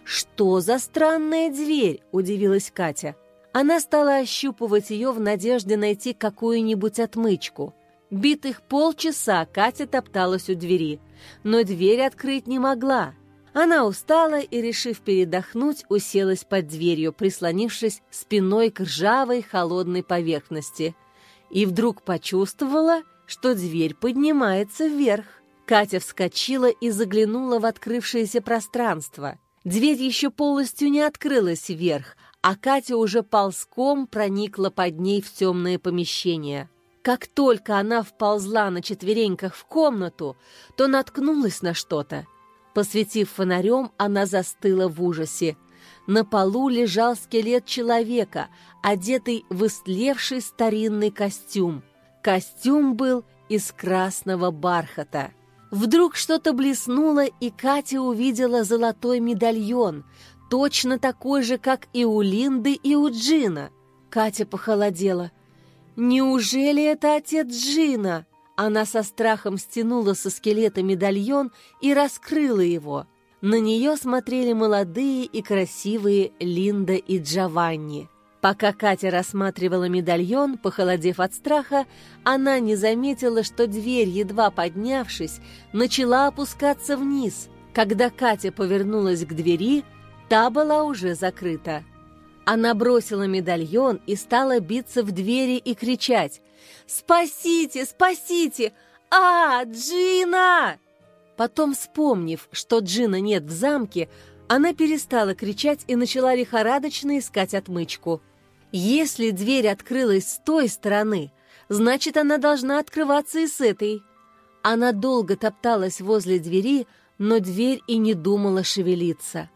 S1: «Что за странная дверь?» – удивилась Катя. Она стала ощупывать ее в надежде найти какую-нибудь отмычку. Битых полчаса Катя топталась у двери, но дверь открыть не могла. Она устала и, решив передохнуть, уселась под дверью, прислонившись спиной к ржавой холодной поверхности. И вдруг почувствовала, что дверь поднимается вверх. Катя вскочила и заглянула в открывшееся пространство. Дверь еще полностью не открылась вверх, а Катя уже ползком проникла под ней в темное помещение. Как только она вползла на четвереньках в комнату, то наткнулась на что-то — Посветив фонарем, она застыла в ужасе. На полу лежал скелет человека, одетый в истлевший старинный костюм. Костюм был из красного бархата. Вдруг что-то блеснуло, и Катя увидела золотой медальон, точно такой же, как и у Линды и у Джина. Катя похолодела. «Неужели это отец Джина?» Она со страхом стянула со скелета медальон и раскрыла его. На нее смотрели молодые и красивые Линда и Джованни. Пока Катя рассматривала медальон, похолодев от страха, она не заметила, что дверь, едва поднявшись, начала опускаться вниз. Когда Катя повернулась к двери, та была уже закрыта. Она бросила медальон и стала биться в двери и кричать «Спасите! Спасите! А, Джина!» Потом, вспомнив, что Джина нет в замке, она перестала кричать и начала лихорадочно искать отмычку. Если дверь открылась с той стороны, значит, она должна открываться и с этой. Она долго топталась возле двери, но дверь и не думала шевелиться.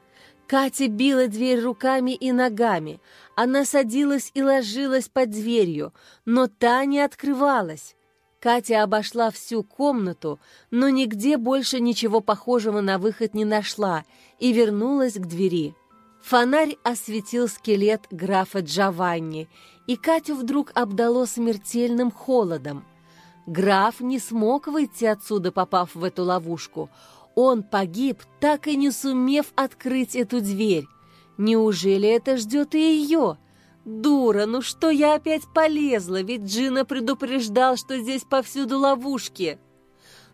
S1: Катя била дверь руками и ногами. Она садилась и ложилась под дверью, но та не открывалась. Катя обошла всю комнату, но нигде больше ничего похожего на выход не нашла и вернулась к двери. Фонарь осветил скелет графа Джованни, и Катю вдруг обдало смертельным холодом. Граф не смог выйти отсюда, попав в эту ловушку. Он погиб, так и не сумев открыть эту дверь. Неужели это ждет и ее? Дура, ну что я опять полезла, ведь Джина предупреждал, что здесь повсюду ловушки.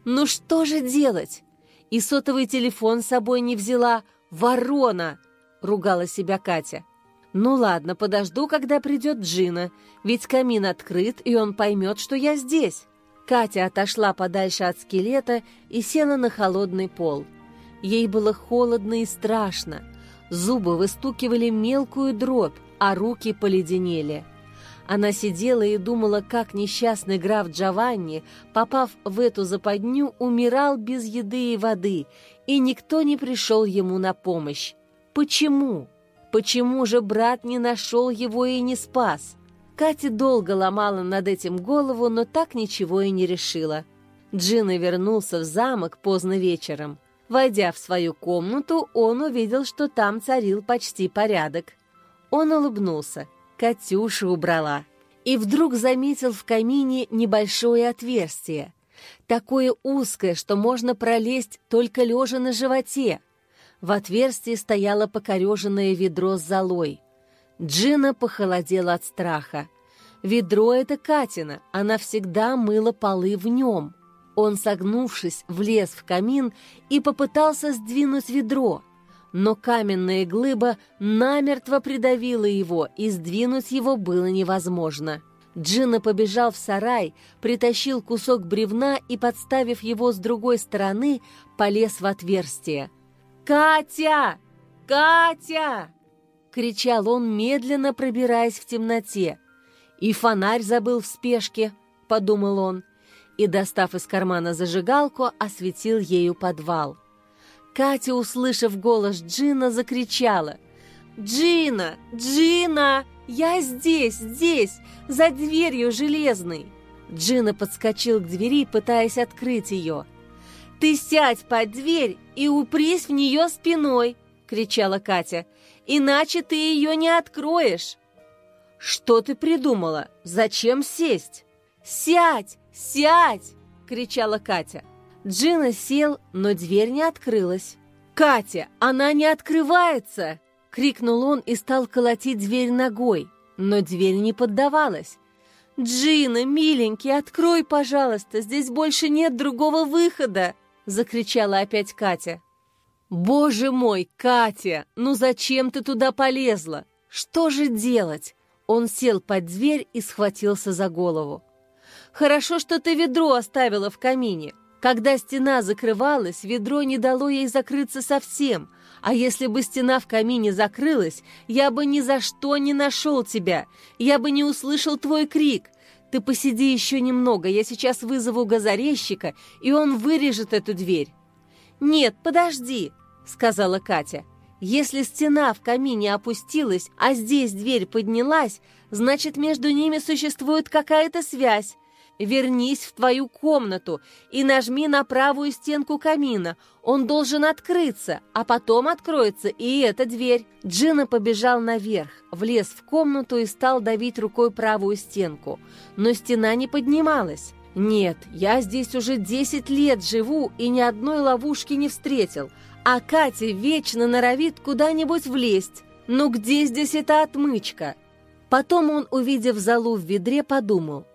S1: Ну что же делать? И сотовый телефон с собой не взяла. Ворона! — ругала себя Катя. «Ну ладно, подожду, когда придет Джина, ведь камин открыт, и он поймет, что я здесь». Катя отошла подальше от скелета и села на холодный пол. Ей было холодно и страшно. Зубы выстукивали мелкую дробь, а руки поледенели. Она сидела и думала, как несчастный граф Джованни, попав в эту западню, умирал без еды и воды, и никто не пришел ему на помощь. Почему? Почему же брат не нашел его и не спас? Катя долго ломала над этим голову, но так ничего и не решила. Джина вернулся в замок поздно вечером. Войдя в свою комнату, он увидел, что там царил почти порядок. Он улыбнулся. Катюша убрала. И вдруг заметил в камине небольшое отверстие. Такое узкое, что можно пролезть только лежа на животе. В отверстии стояло покореженное ведро с золой. Джина похолодела от страха. Ведро — это Катина, она всегда мыла полы в нем. Он, согнувшись, влез в камин и попытался сдвинуть ведро. Но каменная глыба намертво придавила его, и сдвинуть его было невозможно. Джина побежал в сарай, притащил кусок бревна и, подставив его с другой стороны, полез в отверстие. «Катя! Катя!» — кричал он, медленно пробираясь в темноте. «И фонарь забыл в спешке», — подумал он, и, достав из кармана зажигалку, осветил ею подвал. Катя, услышав голос Джина, закричала. «Джина! Джина! Я здесь, здесь, за дверью железной!» Джина подскочил к двери, пытаясь открыть ее. «Ты сядь под дверь и упрись в нее спиной!» — кричала Катя. «Иначе ты ее не откроешь!» «Что ты придумала? Зачем сесть?» «Сядь! Сядь!» — кричала Катя. Джина сел, но дверь не открылась. «Катя, она не открывается!» — крикнул он и стал колотить дверь ногой, но дверь не поддавалась. «Джина, миленький, открой, пожалуйста, здесь больше нет другого выхода!» закричала опять Катя. «Боже мой, Катя, ну зачем ты туда полезла? Что же делать?» Он сел под дверь и схватился за голову. «Хорошо, что ты ведро оставила в камине. Когда стена закрывалась, ведро не дало ей закрыться совсем. А если бы стена в камине закрылась, я бы ни за что не нашел тебя. Я бы не услышал твой крик. Ты посиди еще немного, я сейчас вызову газорезчика, и он вырежет эту дверь». «Нет, подожди», — сказала Катя. «Если стена в камине опустилась, а здесь дверь поднялась, значит, между ними существует какая-то связь. Вернись в твою комнату и нажми на правую стенку камина. Он должен открыться, а потом откроется и эта дверь. Джина побежал наверх, влез в комнату и стал давить рукой правую стенку. Но стена не поднималась. «Нет, я здесь уже 10 лет живу и ни одной ловушки не встретил, а Катя вечно норовит куда-нибудь влезть. Ну где здесь эта отмычка?» Потом он, увидев залу в ведре, подумал,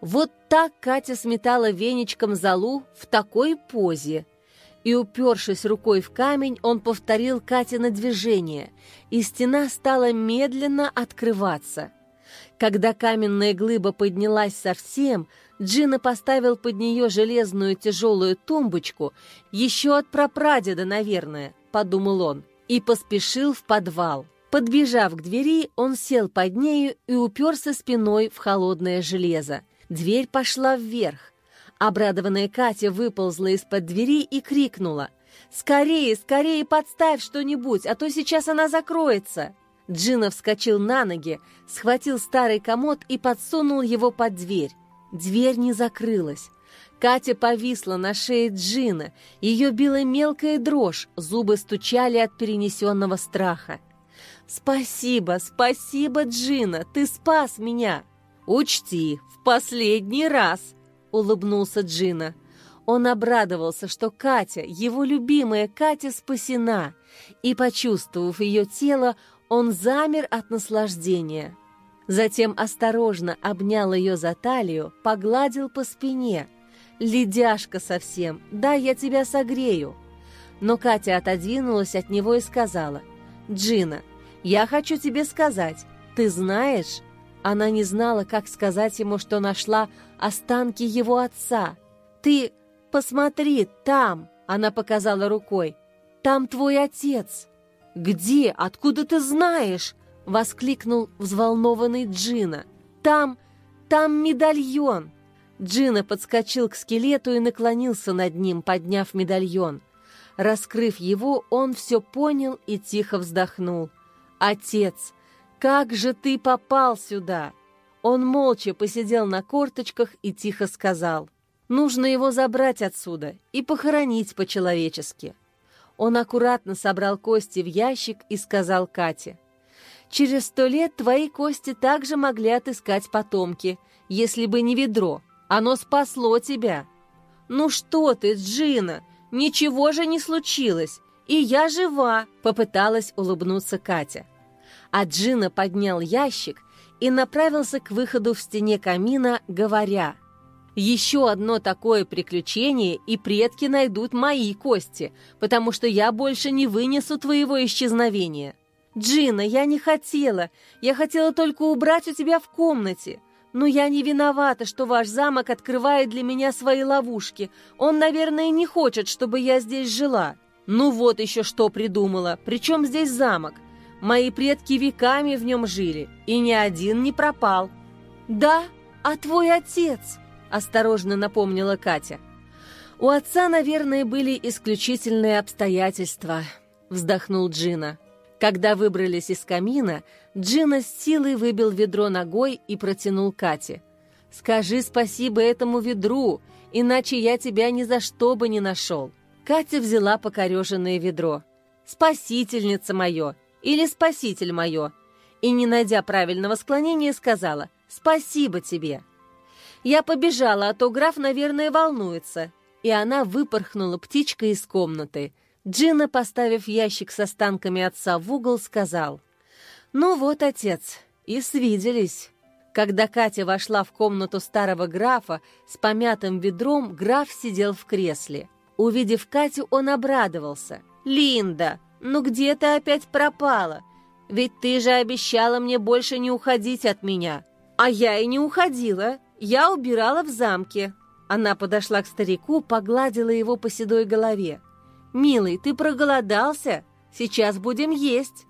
S1: вот так Катя сметала веничком залу в такой позе. И, упершись рукой в камень, он повторил Катина движение, и стена стала медленно открываться. Когда каменная глыба поднялась совсем, Джина поставил под нее железную тяжелую тумбочку, еще от прапрадеда, наверное, подумал он, и поспешил в подвал. Подбежав к двери, он сел под нею и уперся спиной в холодное железо. Дверь пошла вверх. Обрадованная Катя выползла из-под двери и крикнула. «Скорее, скорее подставь что-нибудь, а то сейчас она закроется!» Джина вскочил на ноги, схватил старый комод и подсунул его под дверь. Дверь не закрылась. Катя повисла на шее Джина, ее била мелкая дрожь, зубы стучали от перенесенного страха. «Спасибо, спасибо, Джина, ты спас меня!» «Учти, в последний раз!» — улыбнулся Джина. Он обрадовался, что Катя, его любимая Катя, спасена, и, почувствовав ее тело, он замер от наслаждения. Затем осторожно обнял ее за талию, погладил по спине. «Ледяшка совсем, да, я тебя согрею!» Но Катя отодвинулась от него и сказала, «Джина, я хочу тебе сказать, ты знаешь...» Она не знала, как сказать ему, что нашла останки его отца. «Ты посмотри, там!» — она показала рукой. «Там твой отец!» «Где? Откуда ты знаешь?» — воскликнул взволнованный Джина. «Там, там медальон!» Джина подскочил к скелету и наклонился над ним, подняв медальон. Раскрыв его, он все понял и тихо вздохнул. «Отец, как же ты попал сюда?» Он молча посидел на корточках и тихо сказал. «Нужно его забрать отсюда и похоронить по-человечески». Он аккуратно собрал кости в ящик и сказал Кате. «Через сто лет твои кости также могли отыскать потомки, если бы не ведро. Оно спасло тебя». «Ну что ты, Джина, ничего же не случилось. «И я жива!» — попыталась улыбнуться Катя. А Джина поднял ящик и направился к выходу в стене камина, говоря, «Еще одно такое приключение, и предки найдут мои кости, потому что я больше не вынесу твоего исчезновения». «Джина, я не хотела. Я хотела только убрать у тебя в комнате. Но я не виновата, что ваш замок открывает для меня свои ловушки. Он, наверное, не хочет, чтобы я здесь жила». Ну вот еще что придумала. Причем здесь замок? Мои предки веками в нем жили, и ни один не пропал. Да, а твой отец? Осторожно напомнила Катя. У отца, наверное, были исключительные обстоятельства, вздохнул Джина. Когда выбрались из камина, Джина с силой выбил ведро ногой и протянул Кате. «Скажи спасибо этому ведру, иначе я тебя ни за что бы не нашел». Катя взяла покореженное ведро. «Спасительница мое!» или «Спаситель мое!» и, не найдя правильного склонения, сказала «Спасибо тебе!» Я побежала, а то граф, наверное, волнуется. И она выпорхнула птичкой из комнаты. Джина, поставив ящик с останками отца в угол, сказал «Ну вот, отец, и свиделись». Когда Катя вошла в комнату старого графа с помятым ведром, граф сидел в кресле – Увидев Катю, он обрадовался. «Линда, ну где ты опять пропала? Ведь ты же обещала мне больше не уходить от меня». «А я и не уходила. Я убирала в замке». Она подошла к старику, погладила его по седой голове. «Милый, ты проголодался? Сейчас будем есть».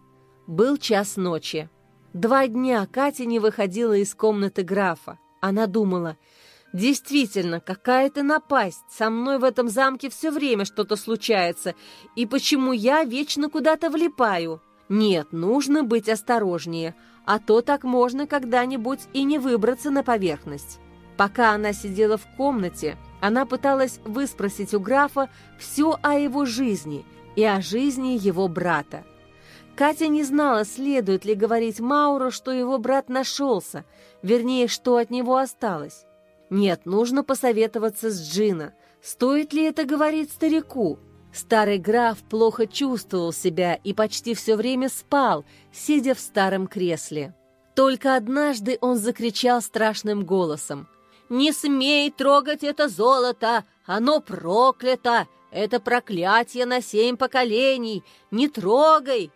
S1: Был час ночи. Два дня Катя не выходила из комнаты графа. Она думала – Действительно, какая-то напасть. Со мной в этом замке все время что-то случается. И почему я вечно куда-то влипаю? Нет, нужно быть осторожнее, а то так можно когда-нибудь и не выбраться на поверхность. Пока она сидела в комнате, она пыталась выспросить у графа все о его жизни и о жизни его брата. Катя не знала, следует ли говорить Мауру, что его брат нашелся, вернее, что от него осталось. Нет, нужно посоветоваться с Джина. Стоит ли это говорить старику? Старый граф плохо чувствовал себя и почти все время спал, сидя в старом кресле. Только однажды он закричал страшным голосом. «Не смей трогать это золото! Оно проклято! Это проклятие на семь поколений! Не трогай!»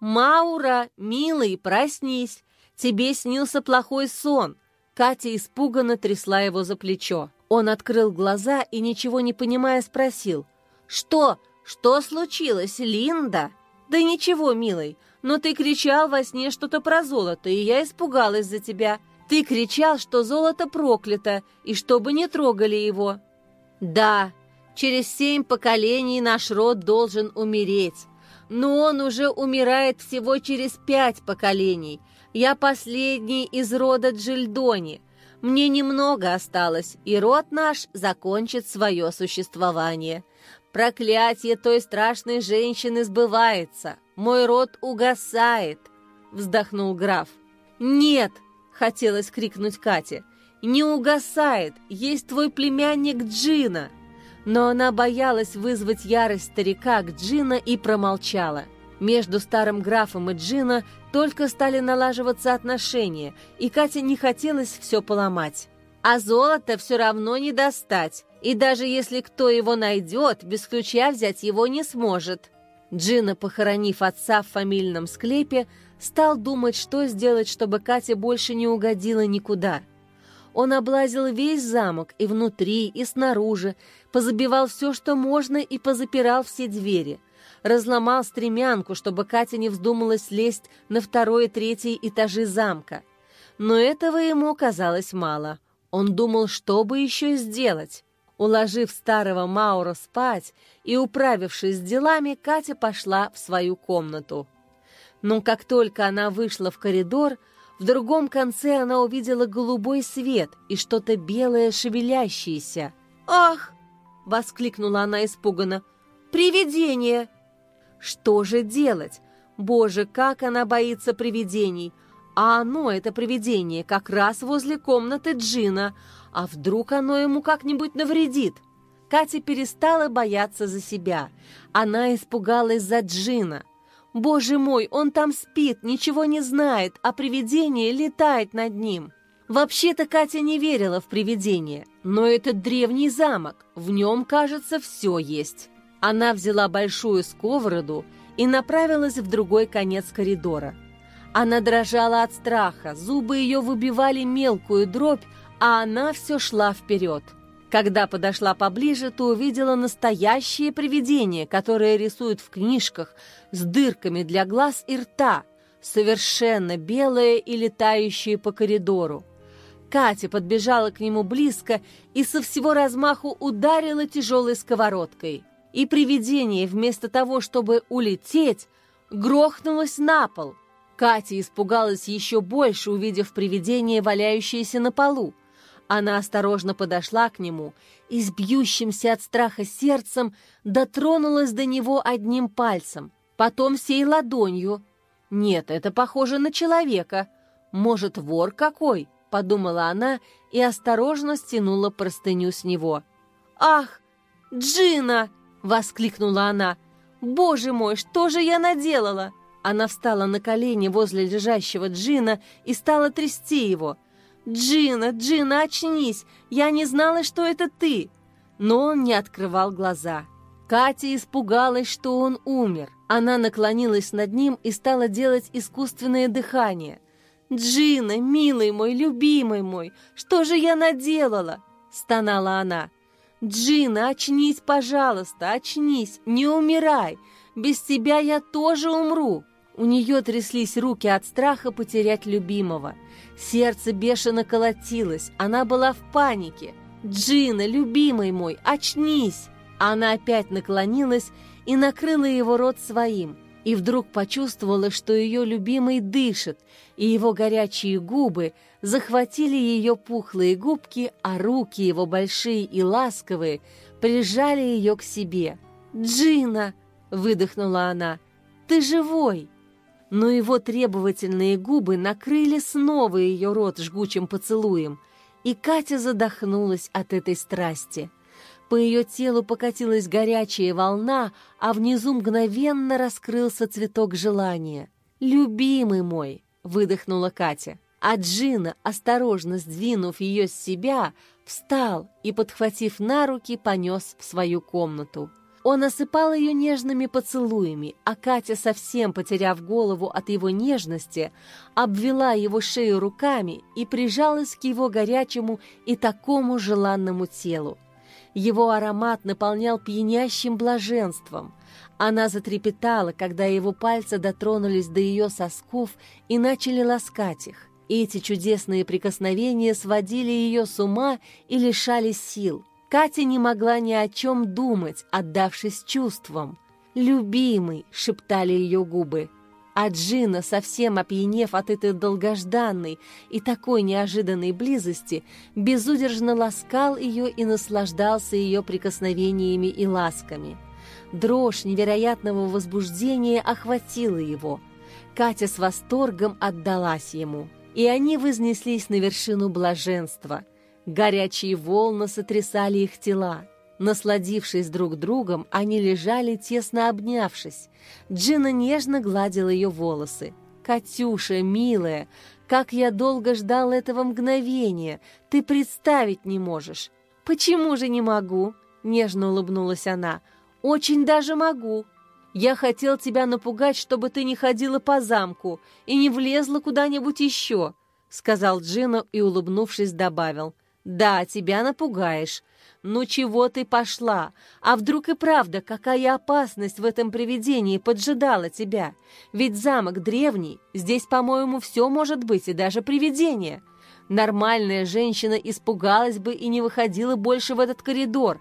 S1: «Маура, милый, проснись! Тебе снился плохой сон!» Катя испуганно трясла его за плечо. Он открыл глаза и, ничего не понимая, спросил. «Что? Что случилось, Линда?» «Да ничего, милый, но ты кричал во сне что-то про золото, и я испугалась за тебя. Ты кричал, что золото проклято, и чтобы не трогали его». «Да, через семь поколений наш род должен умереть, но он уже умирает всего через пять поколений, я последний из рода Джильдони. Мне немного осталось, и род наш закончит свое существование. Проклятие той страшной женщины сбывается. мой род угасает!» — вздохнул граф. «Нет!» — хотелось крикнуть Кате. «Не угасает! Есть твой племянник Джина!» Но она боялась вызвать ярость старика к Джина и промолчала. Между старым графом и Джина только стали налаживаться отношения, и Кате не хотелось все поломать. А золото все равно не достать, и даже если кто его найдет, без ключа взять его не сможет. Джина, похоронив отца в фамильном склепе, стал думать, что сделать, чтобы Катя больше не угодила никуда. Он облазил весь замок и внутри, и снаружи, позабивал все, что можно, и позапирал все двери. Разломал стремянку, чтобы Катя не вздумалась лезть на второй и третий этажи замка. Но этого ему казалось мало. Он думал, что бы еще сделать. Уложив старого Маура спать и управившись с делами, Катя пошла в свою комнату. Но как только она вышла в коридор, в другом конце она увидела голубой свет и что-то белое шевелящееся. «Ах!» — воскликнула она испуганно. «Привидение!» Что же делать? Боже, как она боится привидений! А оно, это привидение, как раз возле комнаты Джина. А вдруг оно ему как-нибудь навредит? Катя перестала бояться за себя. Она испугалась за Джина. Боже мой, он там спит, ничего не знает, а привидение летает над ним. Вообще-то Катя не верила в привидения, но этот древний замок, в нем, кажется, все есть. Она взяла большую сковороду и направилась в другой конец коридора. Она дрожала от страха, зубы ее выбивали мелкую дробь, а она все шла вперед. Когда подошла поближе, то увидела настоящее привидение, которое рисуют в книжках с дырками для глаз и рта, совершенно белое и летающее по коридору. Катя подбежала к нему близко и со всего размаху ударила тяжелой сковородкой. И привидение, вместо того, чтобы улететь, грохнулось на пол, Катя испугалась еще больше, увидев привидение, валяющееся на полу. Она осторожно подошла к нему и с бьющимся от страха сердцем дотронулась до него одним пальцем, потом всей ладонью. «Нет, это похоже на человека. Может, вор какой?» — подумала она и осторожно стянула простыню с него. «Ах, Джина!» — воскликнула она. «Боже мой, что же я наделала?» Она встала на колени возле лежащего Джина и стала трясти его. «Джина, Джина, очнись! Я не знала, что это ты!» Но он не открывал глаза. Катя испугалась, что он умер. Она наклонилась над ним и стала делать искусственное дыхание. «Джина, милый мой, любимый мой, что же я наделала?» — стонала она. «Джина, очнись, пожалуйста, очнись, не умирай. Без тебя я тоже умру». У нее тряслись руки от страха потерять любимого. Сердце бешено колотилось, она была в панике. «Джина, любимый мой, очнись!» Она опять наклонилась и накрыла его рот своим, и вдруг почувствовала, что ее любимый дышит, и его горячие губы захватили ее пухлые губки, а руки его большие и ласковые прижали ее к себе. «Джина!» — выдохнула она. «Ты живой!» Но его требовательные губы накрыли снова ее рот жгучим поцелуем, и Катя задохнулась от этой страсти. По ее телу покатилась горячая волна, а внизу мгновенно раскрылся цветок желания. «Любимый мой!» — выдохнула Катя. А Джина, осторожно сдвинув ее с себя, встал и, подхватив на руки, понес в свою комнату. Он осыпал ее нежными поцелуями, а Катя, совсем потеряв голову от его нежности, обвела его шею руками и прижалась к его горячему и такому желанному телу. Его аромат наполнял пьянящим блаженством. Она затрепетала, когда его пальцы дотронулись до ее сосков и начали ласкать их. Эти чудесные прикосновения сводили ее с ума и лишали сил. Катя не могла ни о чем думать, отдавшись чувствам. «Любимый!» — шептали ее губы. А Джина, совсем опьянев от этой долгожданной и такой неожиданной близости, безудержно ласкал ее и наслаждался ее прикосновениями и ласками. Дрожь невероятного возбуждения охватила его. Катя с восторгом отдалась ему, и они вознеслись на вершину блаженства. Горячие волны сотрясали их тела. Насладившись друг другом, они лежали, тесно обнявшись. Джина нежно гладила ее волосы. «Катюша, милая, как я долго ждал этого мгновения! Ты представить не можешь!» «Почему же не могу?» — нежно улыбнулась она. «Очень даже могу. Я хотел тебя напугать, чтобы ты не ходила по замку и не влезла куда-нибудь еще», — сказал Джина и, улыбнувшись, добавил. «Да, тебя напугаешь. Ну чего ты пошла? А вдруг и правда какая опасность в этом привидении поджидала тебя? Ведь замок древний, здесь, по-моему, все может быть, и даже привидение. Нормальная женщина испугалась бы и не выходила больше в этот коридор,